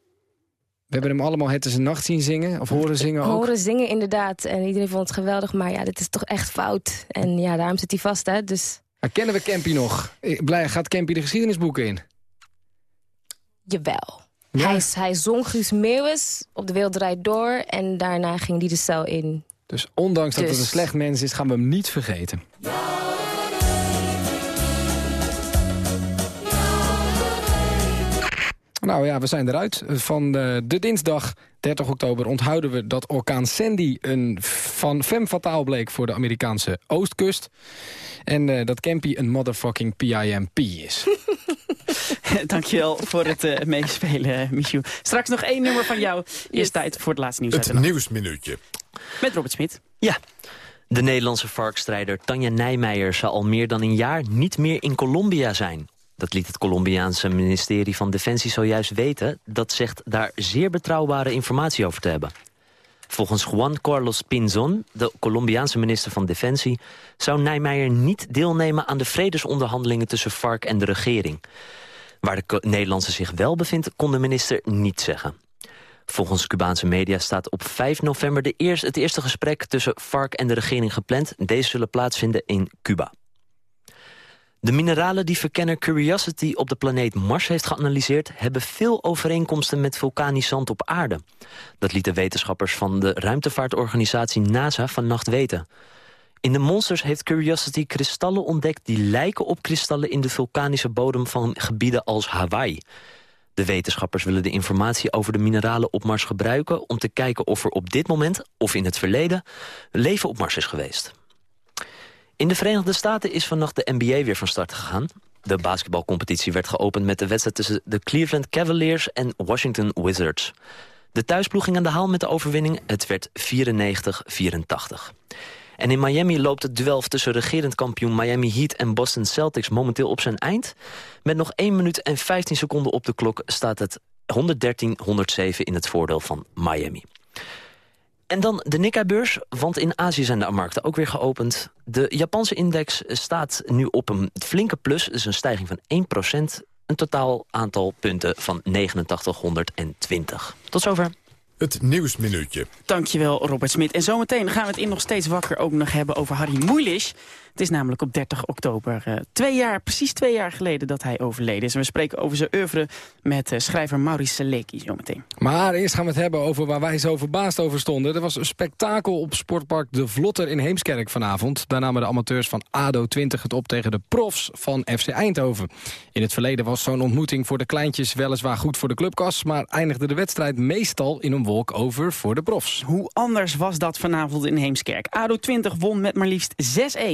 we hebben hem allemaal het is een nacht zien zingen. Of horen zingen ook. horen zingen inderdaad. En iedereen vond het geweldig, maar ja, dit is toch echt fout. En ja, daarom zit hij vast, hè. Dus Maar kennen we Campy nog? Blij, gaat Campy de geschiedenisboeken in? jawel. Hij, hij zong Guus Meeuwis op de Wereld Draait Door. En daarna ging hij de cel in. Dus ondanks dat het Dus- een slecht mens is, gaan we hem niet vergeten. Nou ja, we zijn eruit. Van de, de dinsdag 30 oktober onthouden we dat orkaan Sandy... een van femme fataal bleek voor de Amerikaanse oostkust. En eh, dat Campy een motherfucking PIMP is. Dankjewel voor het eh, meespelen, eh, Michiel. Straks nog één nummer van jou. Eerst tijd voor het laatste nieuws Het nieuwsminuutje. Met Robert Smit. Ja. De Nederlandse varkstrijder Tanja Nijmeijer zal al meer dan een jaar niet meer in Colombia zijn. Dat liet het Colombiaanse ministerie van Defensie zojuist weten. Dat zegt daar zeer betrouwbare informatie over te hebben. Volgens Juan Carlos Pinzon, de Colombiaanse minister van Defensie... zou Nijmeijer niet deelnemen aan de vredesonderhandelingen tussen FARC en de regering. Waar de Nederlandse zich wel bevindt, kon de minister niet zeggen. Volgens Cubaanse media staat op 5 november de eerste, het eerste gesprek tussen FARC en de regering gepland. Deze zullen plaatsvinden in Cuba. De mineralen die verkenner Curiosity op de planeet Mars heeft geanalyseerd... hebben veel overeenkomsten met vulkanisch zand op aarde. Dat lieten wetenschappers van de ruimtevaartorganisatie NASA vannacht weten. In de monsters heeft Curiosity kristallen ontdekt... die lijken op kristallen in de vulkanische bodem van gebieden als Hawaii. De wetenschappers willen de informatie over de mineralen op Mars gebruiken... om te kijken of er op dit moment, of in het verleden, leven op Mars is geweest. In de Verenigde Staten is vannacht de NBA weer van start gegaan. De basketbalcompetitie werd geopend met de wedstrijd tussen de Cleveland Cavaliers en Washington Wizards. De thuisploeg ging aan de haal met de overwinning. Het werd 94-84. En in Miami loopt het duel tussen regerend kampioen Miami Heat en Boston Celtics momenteel op zijn eind. Met nog 1 minuut en 15 seconden op de klok staat het 113-107 in het voordeel van Miami. En dan de Nikkei-beurs, want in Azië zijn de markten ook weer geopend. De Japanse index staat nu op een flinke plus, dus een stijging van 1% Een totaal aantal punten van 8920. Tot zover. Het Nieuwsminuutje. Dankjewel, Robert Smit. En zometeen gaan we het in nog steeds wakker ook nog hebben over Harry Moeilich. Het is namelijk op 30 oktober, eh, twee jaar, precies twee jaar geleden dat hij overleden is. En we spreken over zijn oeuvre met eh, schrijver Maurice Seleki zometeen. Maar eerst gaan we het hebben over waar wij zo verbaasd over stonden. Er was een spektakel op Sportpark De Vlotter in Heemskerk vanavond. Daar namen de amateurs van ADO 20 het op tegen de profs van FC Eindhoven. In het verleden was zo'n ontmoeting voor de kleintjes weliswaar goed voor de clubkas... maar eindigde de wedstrijd meestal in een walk-over voor de profs. Hoe anders was dat vanavond in Heemskerk? ADO 20 won met maar liefst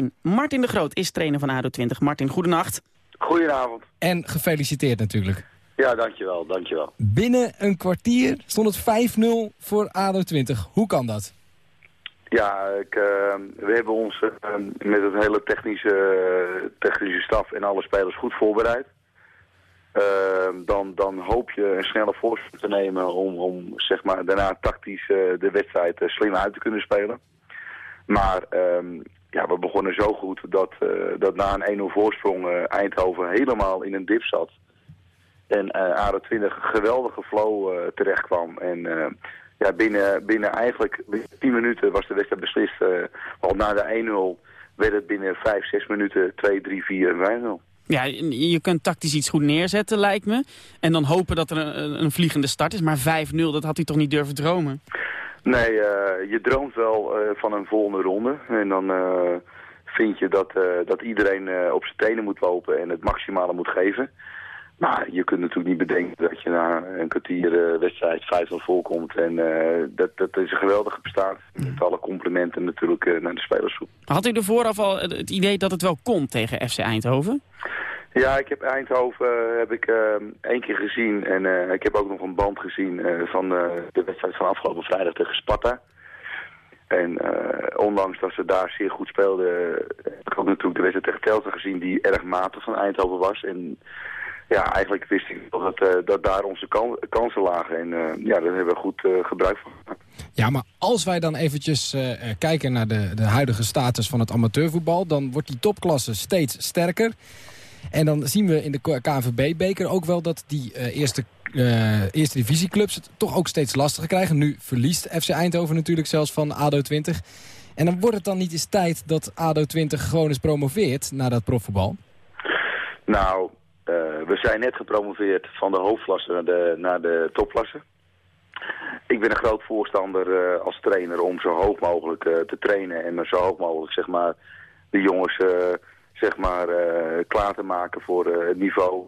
6-1. Martin de Groot is trainer van ADO 20. Martin, goedenacht. Goedenavond. En gefeliciteerd natuurlijk. Ja, dankjewel, dankjewel. Binnen een kwartier stond het 5-0 voor ADO 20. Hoe kan dat? Ja, ik, uh, we hebben ons uh, met het hele technische, technische staf en alle spelers goed voorbereid. Uh, dan, dan hoop je een snelle voorsprong te nemen om, om zeg maar, daarna tactisch de wedstrijd slim uit te kunnen spelen. Maar ehm, ja, we begonnen zo goed dat, dat na een 1-0 voorsprong Eindhoven helemaal in een dip zat. En uh, ADO 20 een geweldige flow uh, terecht kwam. En uh, ja, binnen, binnen eigenlijk binnen 10 minuten was de wedstrijd beslist. al na de 1-0 werd het binnen 5, 6 minuten 2, 3, 4 en 5-0. Ja, je kunt tactisch iets goed neerzetten, lijkt me. En dan hopen dat er een, een vliegende start is. Maar 5-0, dat had hij toch niet durven dromen? Nee, je droomt wel van een volgende ronde. En dan vind je dat, dat iedereen op zijn tenen moet lopen en het maximale moet geven. Maar je kunt natuurlijk niet bedenken dat je na een kwartier wedstrijd 5 voorkomt. En dat, dat is een geweldige prestatie. Met alle complimenten natuurlijk naar de spelers toe. Had u er vooraf al het idee dat het wel kon tegen FC Eindhoven? Ja, ik heb Eindhoven heb ik, één keer gezien. En ik heb ook nog een band gezien van de wedstrijd van afgelopen vrijdag tegen Sparta. En ondanks dat ze daar zeer goed speelden, heb ik ook natuurlijk de wedstrijd tegen Telten gezien die erg matig van Eindhoven was. En ja, eigenlijk wist ik dat, uh, dat daar onze kan kansen lagen. En uh, ja, daar hebben we goed uh, gebruik van gemaakt. Ja, maar als wij dan eventjes kijken naar de, de huidige status van het amateurvoetbal... dan wordt die topklasse steeds sterker. En dan zien we in de KNVB-beker ook wel dat die eerste, eerste divisieclubs... het toch ook steeds lastiger krijgen. Nu verliest FC Eindhoven natuurlijk zelfs van ADO 20. En dan wordt het dan niet eens tijd dat ADO 20 gewoon eens promoveert naar dat profvoetbal? Nou, uh, we zijn net gepromoveerd van de hoofdklasse naar de, naar de topklasse. Ik ben een groot voorstander uh, als trainer om zo hoog mogelijk uh, te trainen en zo hoog mogelijk zeg maar, de jongens zeg maar, klaar te maken voor het niveau.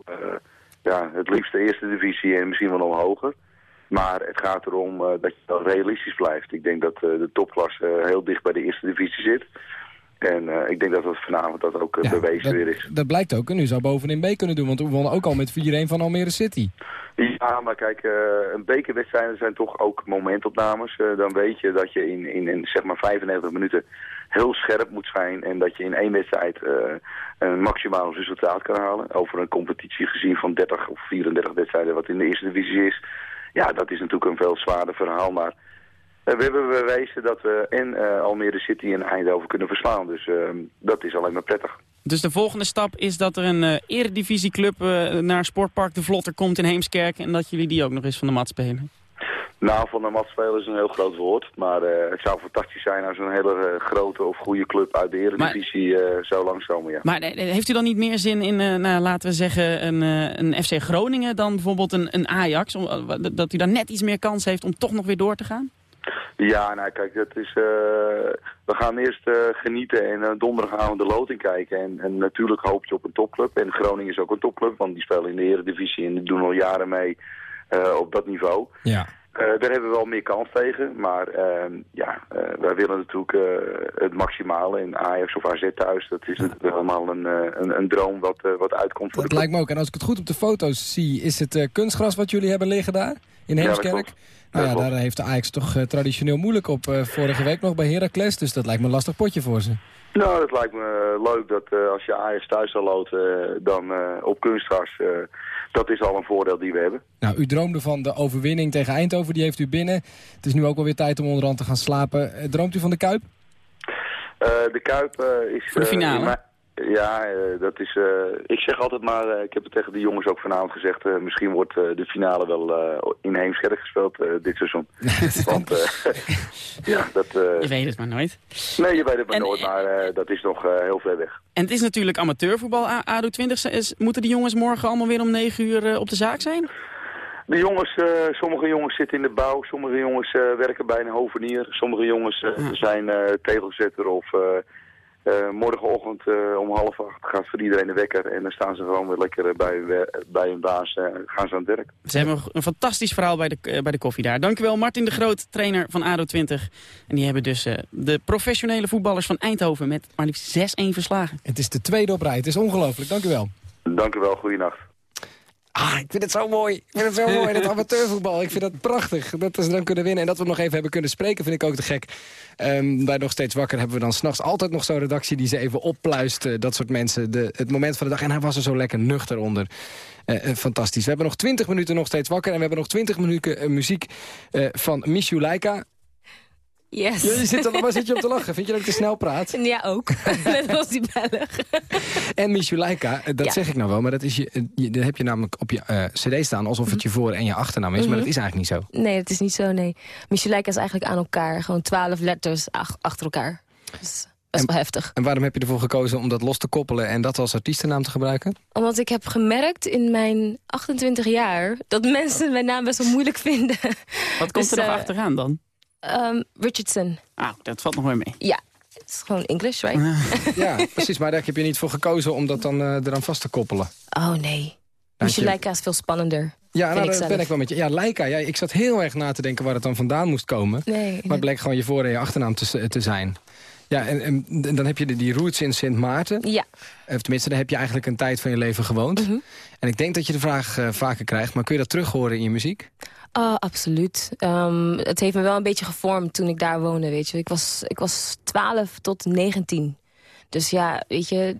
ja, het liefst de eerste divisie en misschien wel nog hoger. Maar het gaat erom dat je dan realistisch blijft. Ik denk dat de topklasse heel dicht bij de eerste divisie zit. En uh, ik denk dat het vanavond dat ook uh, ja, bewezen dat, weer is. Dat blijkt ook. En u zou bovenin B kunnen doen. Want we wonnen ook al met 4-1 van Almere City. Ja, maar kijk, uh, een bekerwedstrijden zijn toch ook momentopnames. dan weet je dat je in, in, in zeg maar 95 minuten heel scherp moet zijn. En dat je in één wedstrijd een maximaal resultaat kan halen. Over een competitie gezien van 30 of 34 wedstrijden wat in de eerste divisie is. Ja, dat is natuurlijk een veel zwaarder verhaal. Maar we hebben bewezen dat we en uh, Almere City en Eindhoven kunnen verslaan. Dus uh, dat is alleen maar prettig. Dus de volgende stap is dat er een uh, eredivisieclub naar Sportpark de Vlotter komt in Heemskerk... en dat jullie die ook nog eens van de mat spelen? Nou, van de mat spelen is een heel groot woord. Maar het zou fantastisch zijn als een hele grote of goede club uit de eredivisie maar, zo langskomen. Ja. Maar heeft u dan niet meer zin in, nou, laten we zeggen, een, een FC Groningen... dan bijvoorbeeld een, een Ajax? Om, dat u dan net iets meer kans heeft om toch nog weer door te gaan? Ja, nou kijk, dat is, uh, we gaan eerst uh, genieten en uh, donderdagavond de loting kijken. En, en, natuurlijk hoop je op een topclub. En Groningen is ook een topclub, want die spelen in de eredivisie en die doen al jaren mee op dat niveau. Ja. daar hebben we wel meer kans tegen, maar ehm, ja, wij willen natuurlijk het maximale in Ajax of AZ thuis. Dat is natuurlijk helemaal een, een, een, droom wat, wat uitkomt voor dat de lijkt me ook. En als ik het goed op de foto's zie, is het kunstgras wat jullie hebben liggen daar in Heemskerk? Ja, nou ja, daar heeft de Ajax toch uh, traditioneel moeilijk op. Uh, vorige week nog bij Heracles, dus dat lijkt me een lastig potje voor ze. Nou, het lijkt me leuk dat uh, als je Ajax thuis zal loten, dan op kunstgras, dat is al een voordeel die we hebben. Nou, u droomde van de overwinning tegen Eindhoven, die heeft u binnen. Het is nu ook alweer tijd om onderhand te gaan slapen. droomt u van de Kuip? de Kuip is... Voor de finale? Ja, eh, dat is... eh, ik zeg altijd maar, eh, ik heb het tegen de jongens ook vanavond gezegd... eh, misschien wordt eh, de finale wel eh, in Heemskerk gespeeld eh, dit seizoen. Want, eh, ja, dat... eh, Je weet het maar nooit. Nee, je weet het maar En, nooit, maar eh, dat is nog eh, heel ver weg. En het is natuurlijk amateurvoetbal, ADO 20. Is, moeten die jongens morgen allemaal weer om 9 uur op de zaak zijn? De jongens, eh, sommige jongens zitten in de bouw, sommige jongens eh, werken bij een hovenier. Sommige jongens eh, zijn eh, tegelzetter of eh, morgenochtend eh, om half acht gaat voor iedereen de wekker. En dan staan ze gewoon weer lekker eh, bij, bij hun baas en gaan ze aan het werk. Ze hebben een fantastisch verhaal bij de, bij de koffie daar. Dankjewel Martin de Groot, trainer van ADO 20. En die hebben dus eh, de professionele voetballers van Eindhoven met maar liefst 6-1 verslagen. Het is de tweede op rij. Het is ongelooflijk. Dank u wel. Dank u wel, goeienacht. Ah, ik vind het zo mooi. Ik vind het zo mooi, dat amateurvoetbal. Ik vind dat prachtig, dat we ze dan kunnen winnen. En dat we nog even hebben kunnen spreken, vind ik ook te gek. Ehm, bij Nog Steeds Wakker hebben we dan s'nachts altijd nog zo'n redactie... die ze even oppluist, eh, dat soort mensen, de, het moment van de dag. En hij was er zo lekker nuchter onder. Eh, eh, fantastisch. We hebben nog 20 minuten Nog Steeds Wakker... en we hebben nog 20 minuten muziek van Michou Laika. Yes. Ja, je zit er, waar zit je op te lachen? Vind je dat ik te snel praat? Ja, ook. Net als die Belg. En Michou Laika, eh, dat Ja. zeg ik nou wel, maar dat, is je, eh, je, dat heb je namelijk op je eh, cd staan... alsof het je voor- en je achternaam is, maar Mhm. dat is eigenlijk niet zo. Nee, het is niet zo, nee. Michelaika is eigenlijk aan elkaar. Gewoon twaalf letters ach- achter elkaar. Dus dat is wel heftig. En waarom heb je ervoor gekozen om dat los te koppelen... en dat als artiestennaam te gebruiken? Omdat ik heb gemerkt in mijn 28 jaar... dat mensen mijn naam best wel moeilijk vinden. Wat komt er Dus, nog achteraan dan? Ehm, Richardson. Ah, dat valt nog weer mee. Ja, het is gewoon English, right? Ja, precies, maar daar heb je niet voor gekozen om dat dan eh, eraan vast te koppelen. Oh nee. Michelaika is veel spannender. Ja, nou, daar ben ik wel met je. Ja, Laika, ja, ik zat heel erg na te denken waar het dan vandaan moest komen. Nee. Maar het bleek gewoon je voor- en je achternaam te, te zijn. Ja, en, en dan heb je de, die roots in Sint Maarten. Ja. Of tenminste, daar heb je eigenlijk een tijd van je leven gewoond. Mhm. En ik denk dat je de vraag eh, vaker krijgt, maar kun je dat terug horen in je muziek? Oh, absoluut. Ehm, het heeft me wel een beetje gevormd toen ik daar woonde, weet je. Ik was, ik was 12 tot 19. Dus ja, weet je,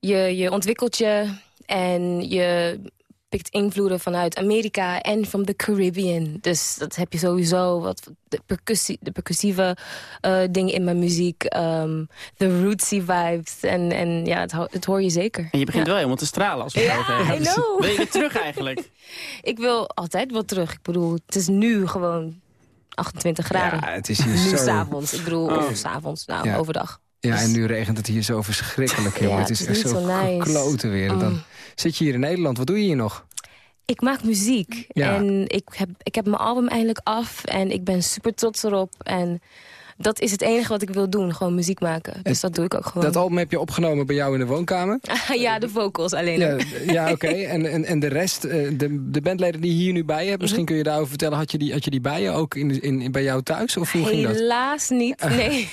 je, je ontwikkelt je en je pikt invloeden vanuit Amerika en van de Caribbean. Dus dat heb je sowieso. Wat, de, percussie, de percussieve eh, dingen in mijn muziek. ehm, de rootsy vibes. En, en ja, het, ho- het hoor je zeker. En je begint Ja. wel helemaal te stralen als we Ja, hebben. I know. Wil je weer terug eigenlijk? Ik wil altijd wel terug. Ik bedoel, het is nu gewoon 28 graden. Ja, het is hier nu zo- s'avonds. Ik bedoel, Oh. of s'avonds, nou, Ja. overdag. Ja, en nu regent het hier zo verschrikkelijk, joh. Ja, het is het is echt zo zo nice. gekloten weer. Dan Mm. zit je hier in Nederland, wat doe je hier nog? Ik maak muziek. Ja. En ik heb, ik heb mijn album eindelijk af. En ik ben super trots erop. En dat is het enige wat ik wil doen. Gewoon muziek maken. Dus dat doe ik ook gewoon. Dat album heb je opgenomen bij jou in de woonkamer? ja, de vocals alleen. Ja, ja oké. En, en, en de rest, eh, de, de bandleden die hier nu bij je hebt... misschien kun je daarover vertellen, had je die, had je die bij je ook in, in, bij jou thuis? Of hoe ging dat? Helaas niet, nee.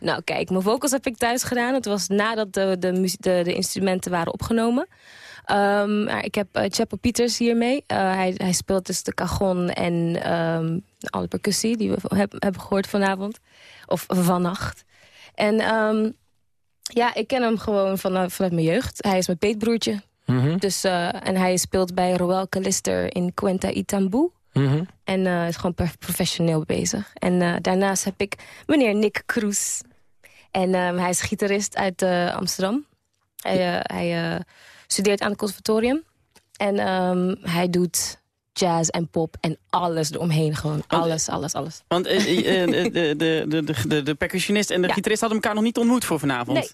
nou kijk, mijn vocals heb ik thuis gedaan. Het was nadat de, de, de, de instrumenten waren opgenomen. Maar ik heb uh, Chapo Pieters hiermee. Uh, hij, hij speelt dus de cajon en ehm, alle percussie die we heb, hebben gehoord vanavond. Of vannacht. En ehm, ja, ik ken hem gewoon van, vanuit mijn jeugd. Hij is mijn peetbroertje. Mhm. Dus, uh, en hij speelt bij Roel Calister in Cuenta Itambu. Mhm. En uh, is gewoon professioneel bezig. En uh, daarnaast heb ik meneer Nick Kroes. En um, hij is gitarist uit Amsterdam. Hij, hij studeert aan het conservatorium. En um, hij doet jazz en pop en alles eromheen. Gewoon alles, alles, alles. Want uh, de, de, de, de, de percussionist en de ja. gitarist hadden elkaar nog niet ontmoet voor vanavond. Nee.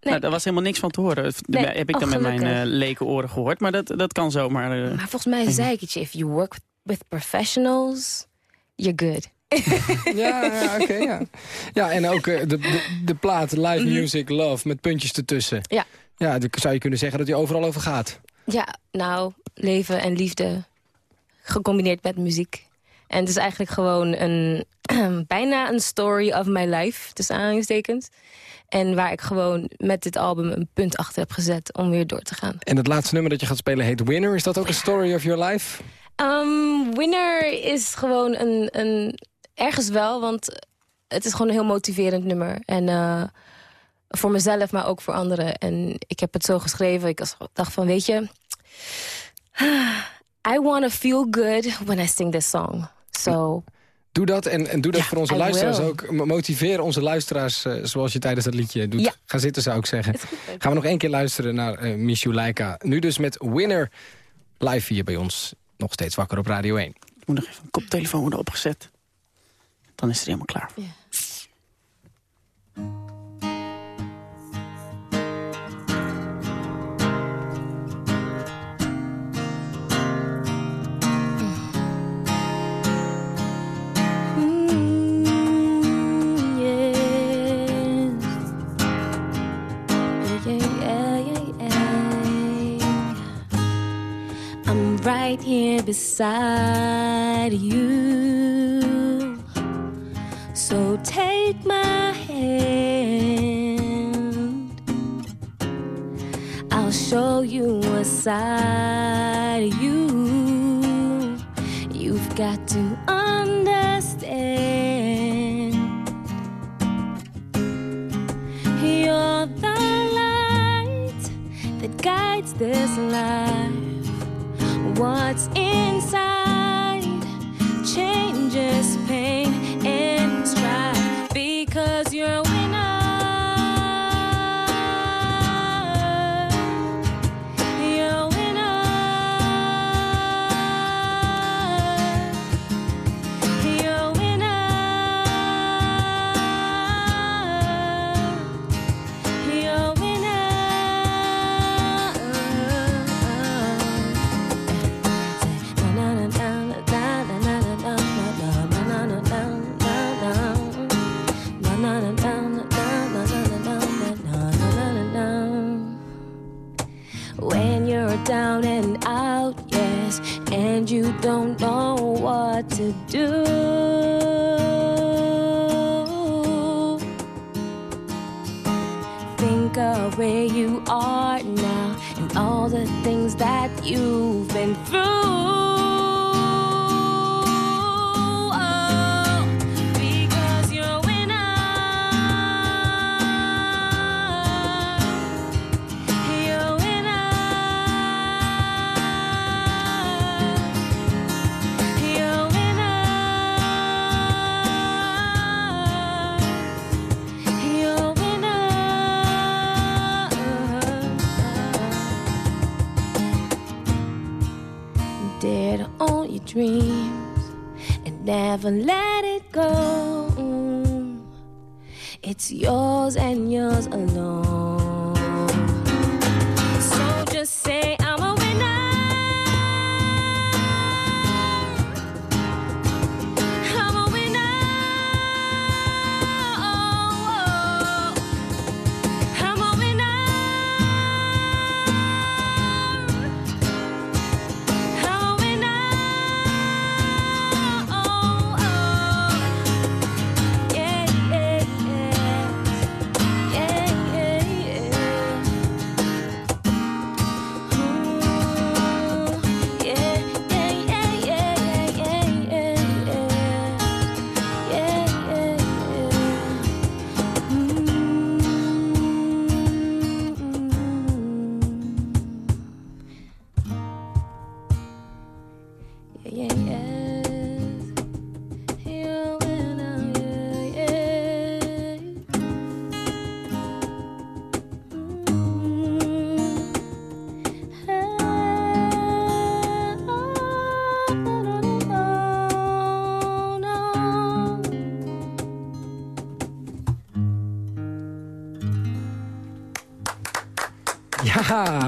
Nee. Nou, daar was helemaal niks van te horen. Nee. Heb ik dan oh, met mijn uh, leken oren gehoord. Maar dat, dat kan zomaar. Uh... Maar volgens mij zei ik het je. If you work with, professionals, you're good. ja, ja oké, okay, ja. Ja, en ook uh, de, de, de, plaat Live Mhm. Music Love met puntjes ertussen. Ja. Ja, dan zou je kunnen zeggen dat hij overal over gaat. Ja, nou, leven en liefde gecombineerd met muziek. En het is eigenlijk gewoon een, bijna een story of my life, tussen aanhalingstekens. En waar ik gewoon met dit album een punt achter heb gezet om weer door te gaan. En het laatste nummer dat je gaat spelen heet Winner. Is dat ook een story of your life? Um, Winner is gewoon een, een... Ergens wel, want het is gewoon een heel motiverend nummer. En uh, voor mezelf, maar ook voor anderen. En ik heb het zo geschreven. Ik dacht van, weet je... I want to feel good when I sing this song. So... Doe dat en, en doe dat voor onze I luisteraars will. ook. Motiveer onze luisteraars eh, zoals je tijdens dat liedje doet. Ja. Ga zitten zou ik zeggen. Gaan we nog één keer luisteren naar eh Michiel Leika. Nu dus met Winner live hier bij ons. Nog steeds wakker op Radio 1. Ik moet nog even een koptelefoon worden opgezet. Dan is het helemaal klaar. Mm, right here beside you. So take my hand. I'll show you a side of you you've got to understand. You're the light that guides this life. What's inside To own your dreams and never let it go. It's yours and yours alone.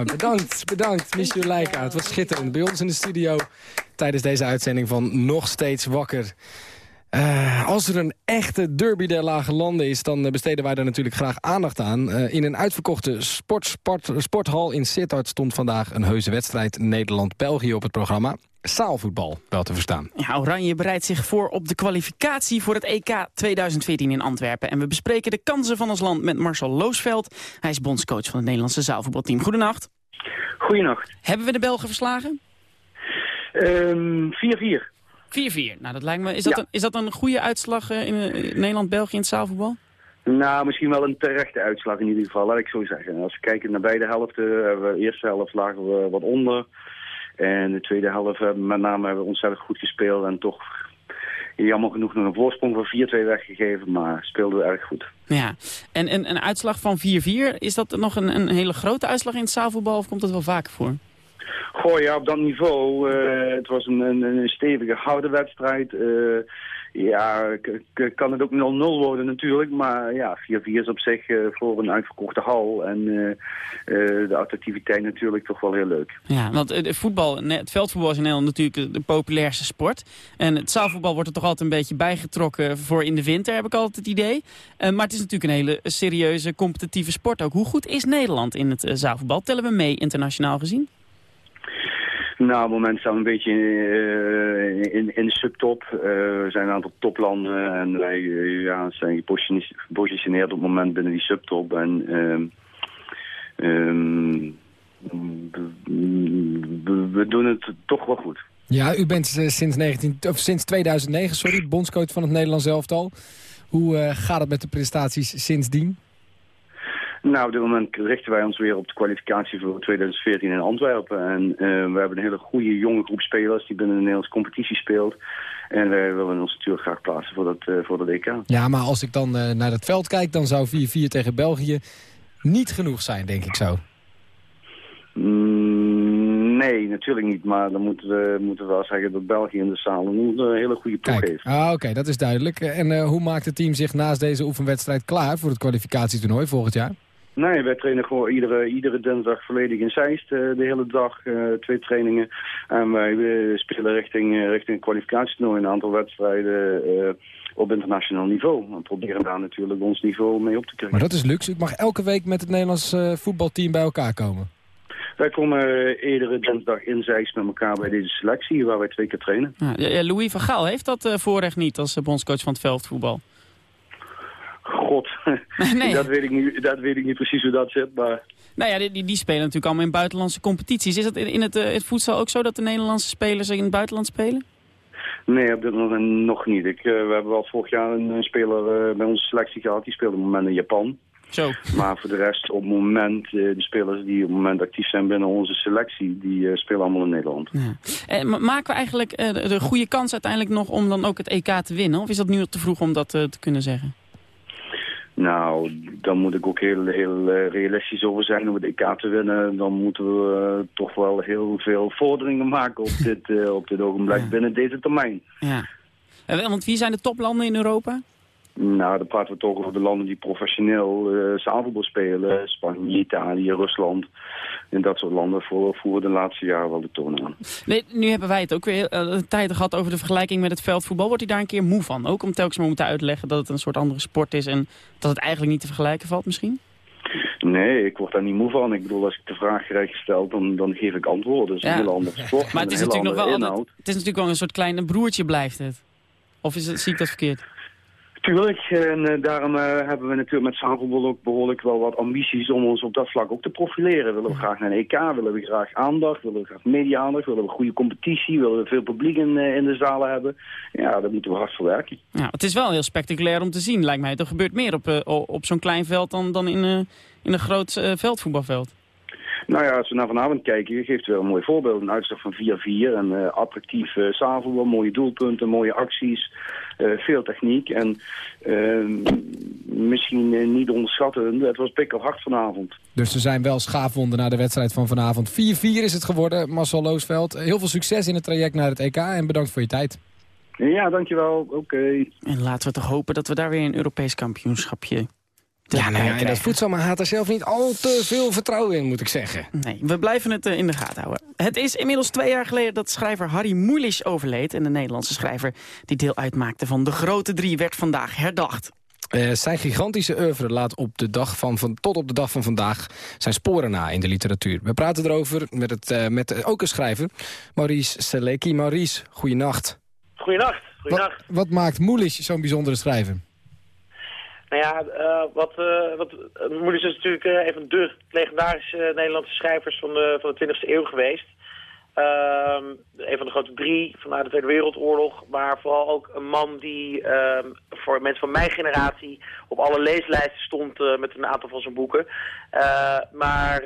Bedankt, bedankt, Michiel Leika. Het was schitterend. Bij ons in de studio tijdens deze uitzending van Nog Steeds Wakker. Eh, als er een echte derby der lage landen is... dan eh, besteden wij daar natuurlijk graag aandacht aan. Eh, in een uitverkochte sport, sport, sporthal in Sittard stond vandaag een heuse wedstrijd... Nederland-België op het programma. Zaalvoetbal, wel te verstaan. Ja, Oranje bereidt zich voor op de kwalificatie voor het EK 2014 in Antwerpen. En we bespreken de kansen van ons land met Marcel Loosveld. Hij is bondscoach van het Nederlandse zaalvoetbalteam. Goedenacht. Goedenacht. Hebben we de Belgen verslagen? Ehm, 4-4. 4-4. Nou, dat lijkt me. Is dat, Ja. een, is dat een goede uitslag eh, in eh, Nederland-België in het zaalvoetbal? Nou, misschien wel een terechte uitslag in ieder geval, laat ik zo zeggen. Als we kijken naar beide helften, hebben we de eerste helft lagen we wat onder. En de tweede helft, hebben we met name hebben we ontzettend goed gespeeld en toch jammer genoeg nog een voorsprong van 4-2 weggegeven, maar speelden we erg goed. Ja, en, en een uitslag van 4-4, is dat nog een, een hele grote uitslag in het zaalvoetbal of komt dat wel vaker voor? Goh, ja, op dat niveau. eh, het was een, een, stevige harde wedstrijd. eh, ja, kan het ook 0-0 worden natuurlijk. Maar ja, 4-4 is op zich eh, voor een uitverkochte hal. En de attractiviteit natuurlijk toch wel heel leuk. Ja, want de voetbal, het veldvoetbal is in Nederland natuurlijk de populairste sport. En het zaalvoetbal wordt er toch altijd een beetje bijgetrokken voor in de winter, heb ik altijd het idee. Maar het is natuurlijk een hele serieuze competitieve sport ook. Hoe goed is Nederland in het zaalvoetbal? Tellen we mee internationaal gezien? Nou, op het moment staan we een beetje eh, in, in de subtop. Eh, er zijn een aantal toplanden en wij eh, ja, zijn gepositione- gepositioneerd op het moment binnen die subtop. En ehm, ehm, we, doen het toch wel goed. Ja, u bent sinds, 19, of sinds 2009 sorry, bondscoach van het Nederlands elftal. Hoe gaat het met de prestaties sindsdien? Nou, op dit moment richten wij ons weer op de kwalificatie voor 2014 in Antwerpen. En eh, we hebben een hele goede jonge groep spelers die binnen de Nederlandse competitie speelt. En wij willen ons natuurlijk graag plaatsen voor dat, eh, voor dat EK. Ja, maar als ik dan eh, naar het veld kijk, dan zou 4-4 tegen België niet genoeg zijn, denk ik zo. Mm, nee, natuurlijk niet. Maar dan moeten we, moeten we wel zeggen dat België in de zaal een hele goede ploeg Kijk, heeft. ah, oké, dat is duidelijk. En hoe maakt het team zich naast deze oefenwedstrijd klaar voor het kwalificatietoernooi volgend jaar? Nee, wij trainen gewoon iedere, iedere dinsdag volledig in Zeist. eh, de hele dag, eh, twee trainingen. En wij spelen richting, eh, richting kwalificatietoernooi een aantal wedstrijden eh, op internationaal niveau. We proberen daar natuurlijk ons niveau mee op te krijgen. Maar dat is luxe. Ik mag elke week met het Nederlands eh, voetbalteam bij elkaar komen. Wij komen iedere dinsdag in Zeist met elkaar bij deze selectie, waar wij twee keer trainen. Ja, Louis van Gaal heeft dat eh, voorrecht niet als bondscoach van het veldvoetbal. God, Nee. dat, weet ik niet, dat weet ik niet precies hoe dat zit, maar... Nou ja, die, die spelen natuurlijk allemaal in buitenlandse competities. Is dat in het, eh, het voedsel ook zo dat de Nederlandse spelers in het buitenland spelen? Nee, op dit moment nog niet. Ik, eh, we hebben wel vorig jaar een, een speler eh, bij onze selectie gehad. Die speelde op het moment in Japan. Zo. Maar voor de rest, op het moment, de spelers die op het moment actief zijn binnen onze selectie, die spelen allemaal in Nederland. Eh, ma- maken we eigenlijk de, de goede kans uiteindelijk nog om dan ook het EK te winnen? Of is dat nu te vroeg om dat te kunnen zeggen? Nou, dan moet ik ook heel, heel eh, realistisch over zijn. Om het EK te winnen, dan moeten we eh, toch wel heel veel vorderingen maken op dit, eh, op dit ogenblik binnen deze termijn. Ja. Want wie zijn de toplanden in Europa? Nou, dan praten we toch over de landen die professioneel uh, zaalvoetbal spelen. Spanje, Italië, Rusland. En dat soort landen voeren de laatste jaren wel de toon aan. Nee, nu hebben wij het ook weer uh, tijden gehad over de vergelijking met het veldvoetbal. Wordt hij daar een keer moe van? Ook om telkens maar moeten uitleggen dat het een soort andere sport is... en dat het eigenlijk niet te vergelijken valt misschien? Nee, ik word daar niet moe van. Ik bedoel, als ik de vraag krijg gesteld, dan, dan geef ik antwoorden. Het is een heel ander sport. Maar het is een natuurlijk nog wel andere altijd, het is natuurlijk wel een soort kleine broertje blijft het. Of is het, zie ik dat verkeerd? Tuurlijk, en eh, daarom eh, hebben we natuurlijk met zaalvoetbal ook behoorlijk wel wat ambities om ons op dat vlak ook te profileren. Willen we graag naar een EK, willen we graag aandacht, willen we graag media-aandacht, willen we goede competitie, willen we veel publiek in, eh, in de zalen hebben. Ja, daar moeten we hard voor werken. Ja, het is wel heel spectaculair om te zien, lijkt mij. Er gebeurt meer op, op zo'n klein veld dan, dan in, in een groot veldvoetbalveld. Nou ja, als we naar vanavond kijken, je geeft weer een mooi voorbeeld. Een uitslag van 4-4 en eh, attractief uh, mooie doelpunten, mooie acties, eh, veel techniek. En eh, misschien niet onderschatten, het was pikkelhard vanavond. Dus er zijn wel schaafwonden na de wedstrijd van vanavond. 4-4 is het geworden, Marcel Loosveld. Heel veel succes in het traject naar het EK en bedankt voor je tijd. Ja, dankjewel. Oké. En laten we toch hopen dat we daar weer een Europees kampioenschapje ja, nou ja, en dat voedsel, maar had er zelf niet al te veel vertrouwen in, moet ik zeggen. Nee, we blijven het uh, in de gaten houden. Het is inmiddels twee jaar geleden dat schrijver Harry Mulisch overleed. En de Nederlandse schrijver die deel uitmaakte van de grote drie werd vandaag herdacht. Uh, zijn gigantische oeuvre laat op de dag van, van, tot op de dag van vandaag zijn sporen na in de literatuur. We praten erover met, het, uh, met ook een schrijver, Maurice Seleki. Maurice, goeienacht. Goeienacht. goeienacht. Wat, wat maakt Mulisch zo'n bijzondere schrijver? Nou ja, uh, wat, uh, wat uh, Moeders is natuurlijk uh, een van de legendarische Nederlandse schrijvers van de, van de 20e eeuw geweest. Ehm, een van de grote drie vanuit de Tweede Wereldoorlog. Maar vooral ook een man die ehm, voor mensen van mijn generatie op alle leeslijsten stond eh, met een aantal van zijn boeken. Eh, maar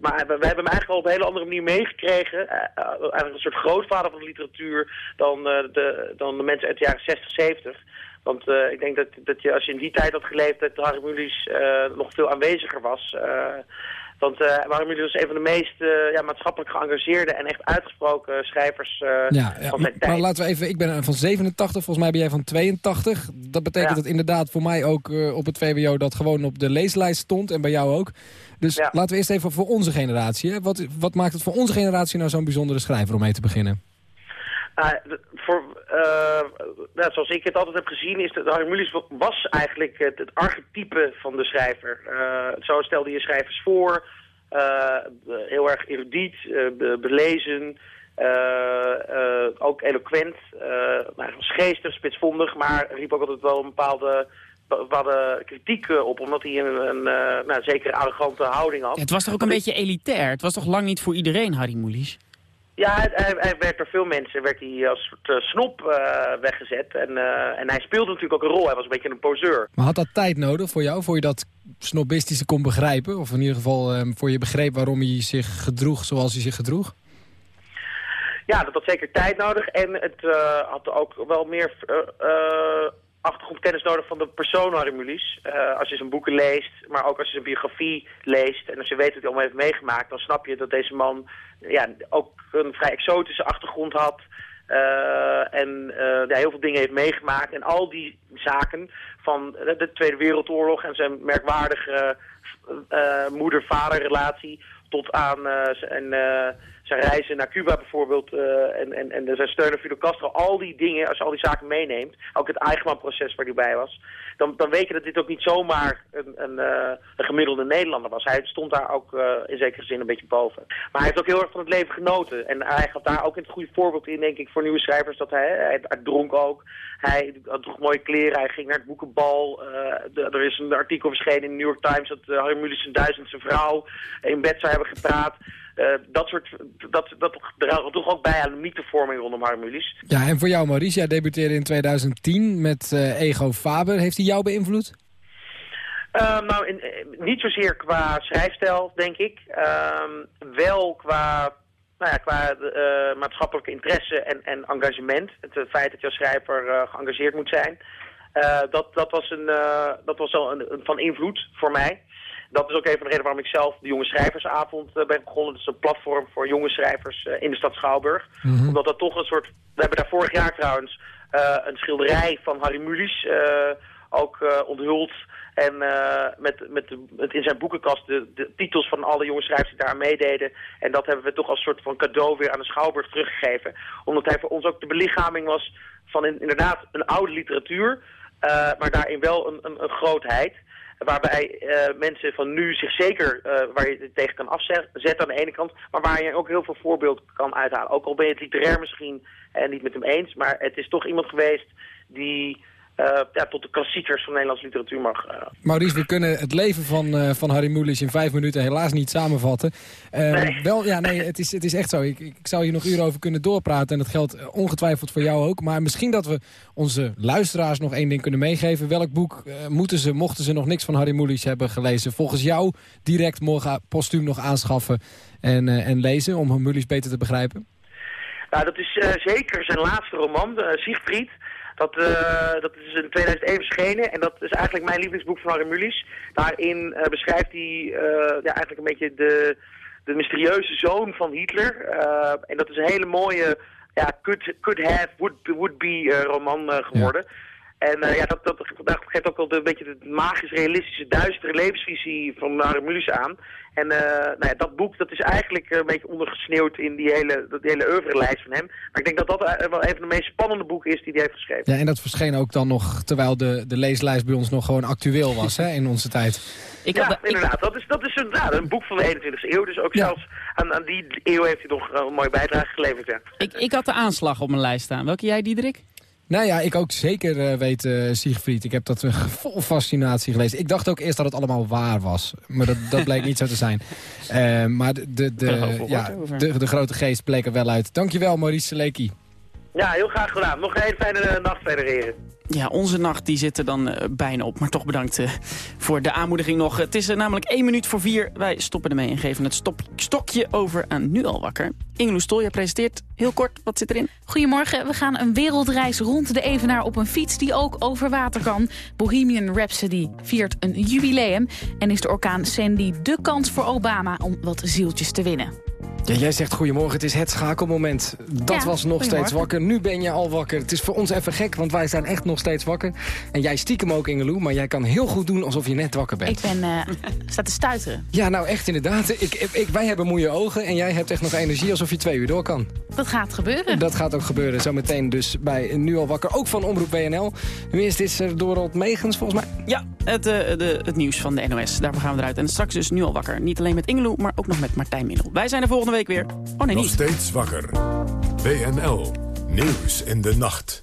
maar we, we, hebben hem eigenlijk al op een hele andere manier meegekregen. eigenlijk een soort grootvader van de literatuur dan, de, dan de mensen uit de jaren 60, 70. Want ik denk dat, dat je als je in die tijd had geleefd, dat Harry Mulisch nog veel aanweziger was. Want uh, jullie dus een van de meest ja, maatschappelijk geëngageerde en echt uitgesproken schrijvers ja, ja, van zijn tijd. Maar laten we even, ik ben van 87, volgens mij ben jij van 82. Dat betekent ja. dat inderdaad voor mij ook op het VWO dat gewoon op de leeslijst stond en bij jou ook. Dus laten we eerst even voor onze generatie. Hè? Wat, wat maakt het voor onze generatie nou zo'n bijzondere schrijver om mee te beginnen? Uh, voor, uh, nou, zoals ik het altijd heb gezien, is dat Harry was eigenlijk het, het, archetype van de schrijver. Uh, zo stelde je schrijvers voor, heel erg erudiet, be belezen, ook eloquent, nou, was geestig, spitsvondig, maar riep ook altijd wel een bepaalde bepaalde kritiek op, omdat hij een, nou, zekere arrogante houding had. het was toch ook een beetje elitair? Het was toch lang niet voor iedereen, Harry Mulisch? Ja, hij, hij, werd door veel mensen werd hij als soort uh, snop uh, weggezet. En, uh, en hij speelde natuurlijk ook een rol. Hij was een beetje een poseur. Maar had dat tijd nodig voor jou? Voor je dat snobistische kon begrijpen? Of in ieder geval ehm, voor je begreep waarom hij zich gedroeg zoals hij zich gedroeg? Ja, dat had zeker tijd nodig. En het had ook wel meer achtergrondkennis nodig van de persoon Harry Mulisch. Uh, als je zijn boeken leest, maar ook als je zijn biografie leest... en als je weet wat hij allemaal heeft meegemaakt... dan snap je dat deze man ja, ook een vrij exotische achtergrond had... Uh, en ja, heel veel dingen heeft meegemaakt. En al die zaken van de Tweede Wereldoorlog en zijn merkwaardige moeder-vader relatie tot aan zijn zijn reizen naar Cuba bijvoorbeeld uh, en, en, en zijn steun aan Fidel Castro, al die dingen, als je al die zaken meenemt, ook het Eichmann-proces waar hij bij was, dan, dan weet je dat dit ook niet zomaar een, een, uh, een gemiddelde Nederlander was. Hij stond daar ook uh, in zekere zin een beetje boven. Maar hij heeft ook heel erg van het leven genoten. En hij gaf daar ook een goede voorbeeld in, denk ik, voor nieuwe schrijvers. Dat hij, hij, dronk ook. Hij droeg mooie kleren, hij ging naar het boekenbal. Er is een artikel verschenen in de New York Times dat Harry zijn duizendste vrouw in bed zou hebben gepraat. Uh, dat soort, dat, dat draagt toch ook bij aan de mythevorming rondom Harry Mulisch. Ja, en voor jou Maurice, jij debuteerde in 2010 met uh, Ego Faber. Heeft hij jou beïnvloed? Uh, nou, in, niet zozeer qua schrijfstijl, denk ik. wel qua, nou ja, qua maatschappelijke interesse en, en engagement. Het feit dat je als schrijver geëngageerd moet zijn. dat, dat was, een, dat was wel een, een, van invloed voor mij dat is ook een van de redenen waarom ik zelf de Jonge Schrijversavond uh, ben begonnen. Dat is een platform voor jonge schrijvers uh, in de stad Schouwburg. Mm -hmm. Omdat dat toch een soort... We hebben daar vorig jaar trouwens uh, een schilderij van Harry Mulisch ook onthuld. En met, met, de, met, in zijn boekenkast de, de, titels van alle jonge schrijvers die daar meededen. En dat hebben we toch als soort van cadeau weer aan de Schouwburg teruggegeven. Omdat hij voor ons ook de belichaming was van in, inderdaad een oude literatuur. maar daarin wel een, een, een grootheid. Waarbij uh, mensen van nu zich zeker uh, waar je tegen kan afzetten aan de ene kant. Maar waar je ook heel veel voorbeeld kan uithalen. Ook al ben je het literair misschien uh, niet met hem eens. Maar het is toch iemand geweest die ja, tot de klassiekers van Nederlandse literatuur mag. Uh. Maurice, we kunnen het leven van, uh, van Harry Mulisch in vijf minuten helaas niet samenvatten. Nee. Wel, ja, nee, het is, het is echt zo. Ik, ik zou hier nog uren over kunnen doorpraten en dat geldt ongetwijfeld voor jou ook. Maar misschien dat we onze luisteraars nog één ding kunnen meegeven. Welk boek moeten ze, mochten ze nog niks van Harry Mulisch hebben gelezen, volgens jou direct morgen postuum nog aanschaffen en, en lezen om Mulisch beter te begrijpen? Nou, dat is zeker zijn laatste roman, Siegfried. Dat, uh, dat is in 2001 verschenen en dat is eigenlijk mijn lievelingsboek van Harry. Daarin uh, beschrijft hij uh, ja, eigenlijk een beetje de, de mysterieuze zoon van Hitler. en dat is een hele mooie ja, could, could have, would, would be roman geworden. En uh, ja, dat, dat, dat, geeft ook wel een beetje de magisch-realistische, duistere levensvisie van Harry Mulisch aan. En uh, nou ja, dat boek dat is eigenlijk een beetje ondergesneeuwd in die hele, die hele oeuvre-lijst van hem. Maar ik denk dat dat wel een van de meest spannende boeken is die hij heeft geschreven. Ja, en dat verscheen ook dan nog terwijl de, de leeslijst bij ons nog gewoon actueel was hè, in onze tijd. Ik ja, inderdaad. Dat is, dat is een, ja, een boek van de 21e eeuw. Dus ook ja. zelfs aan, aan die eeuw heeft hij nog een mooie bijdrage geleverd. Ja. Ik, ik had de aanslag op mijn lijst staan. Welke jij, Diederik? Nou ja, ik ook zeker uh, weet, uh, Siegfried. Ik heb dat uh, vol fascinatie gelezen. Ik dacht ook eerst dat het allemaal waar was. Maar dat, dat bleek niet zo te zijn. maar de, de, de, ja, de, de, grote geest bleek er wel uit. Dankjewel, Maurice Seleki. Ja, heel graag gedaan. Nog een hele fijne nacht verder, heren. Ja, onze nacht die zit er dan uh, bijna op. Maar toch bedankt uh, voor de aanmoediging nog. Het is uh, namelijk één minuut voor vier. Wij stoppen ermee en geven het stop stokje over aan Nu al wakker. Ingeloes Stol, jij presenteert heel kort. Wat zit erin? Goedemorgen. We gaan een wereldreis rond de Evenaar op een fiets die ook over water kan. Bohemian Rhapsody viert een jubileum. En is de orkaan Sandy de kans voor Obama om wat zieltjes te winnen. Ja, jij zegt goedemorgen, het is het schakelmoment. Dat was nog steeds wakker. Nu ben je al wakker. Het is voor ons even gek, want wij zijn echt nog steeds wakker. En jij stiekem ook, Ingeloe, maar jij kan heel goed doen alsof je net wakker bent. Ik ben, uh, staat te stuiteren. Ja, nou echt inderdaad. Ik, ik, wij hebben moeie ogen en jij hebt echt nog energie alsof je twee uur door kan. Dat gaat gebeuren. Dat gaat ook gebeuren. Zometeen dus bij Nu al wakker, ook van Omroep WNL. Nu eerst is er Dorot Megens, volgens mij. Ja, het, uh, de, het nieuws van de NOS. Daarvoor gaan we eruit. En straks dus Nu al wakker. Niet alleen met Ingeloe, maar ook nog met Martijn Middel. Wij zijn er volgende week weer. Oh nee, Nog niet. steeds wakker. WNL. Nieuws in de nacht.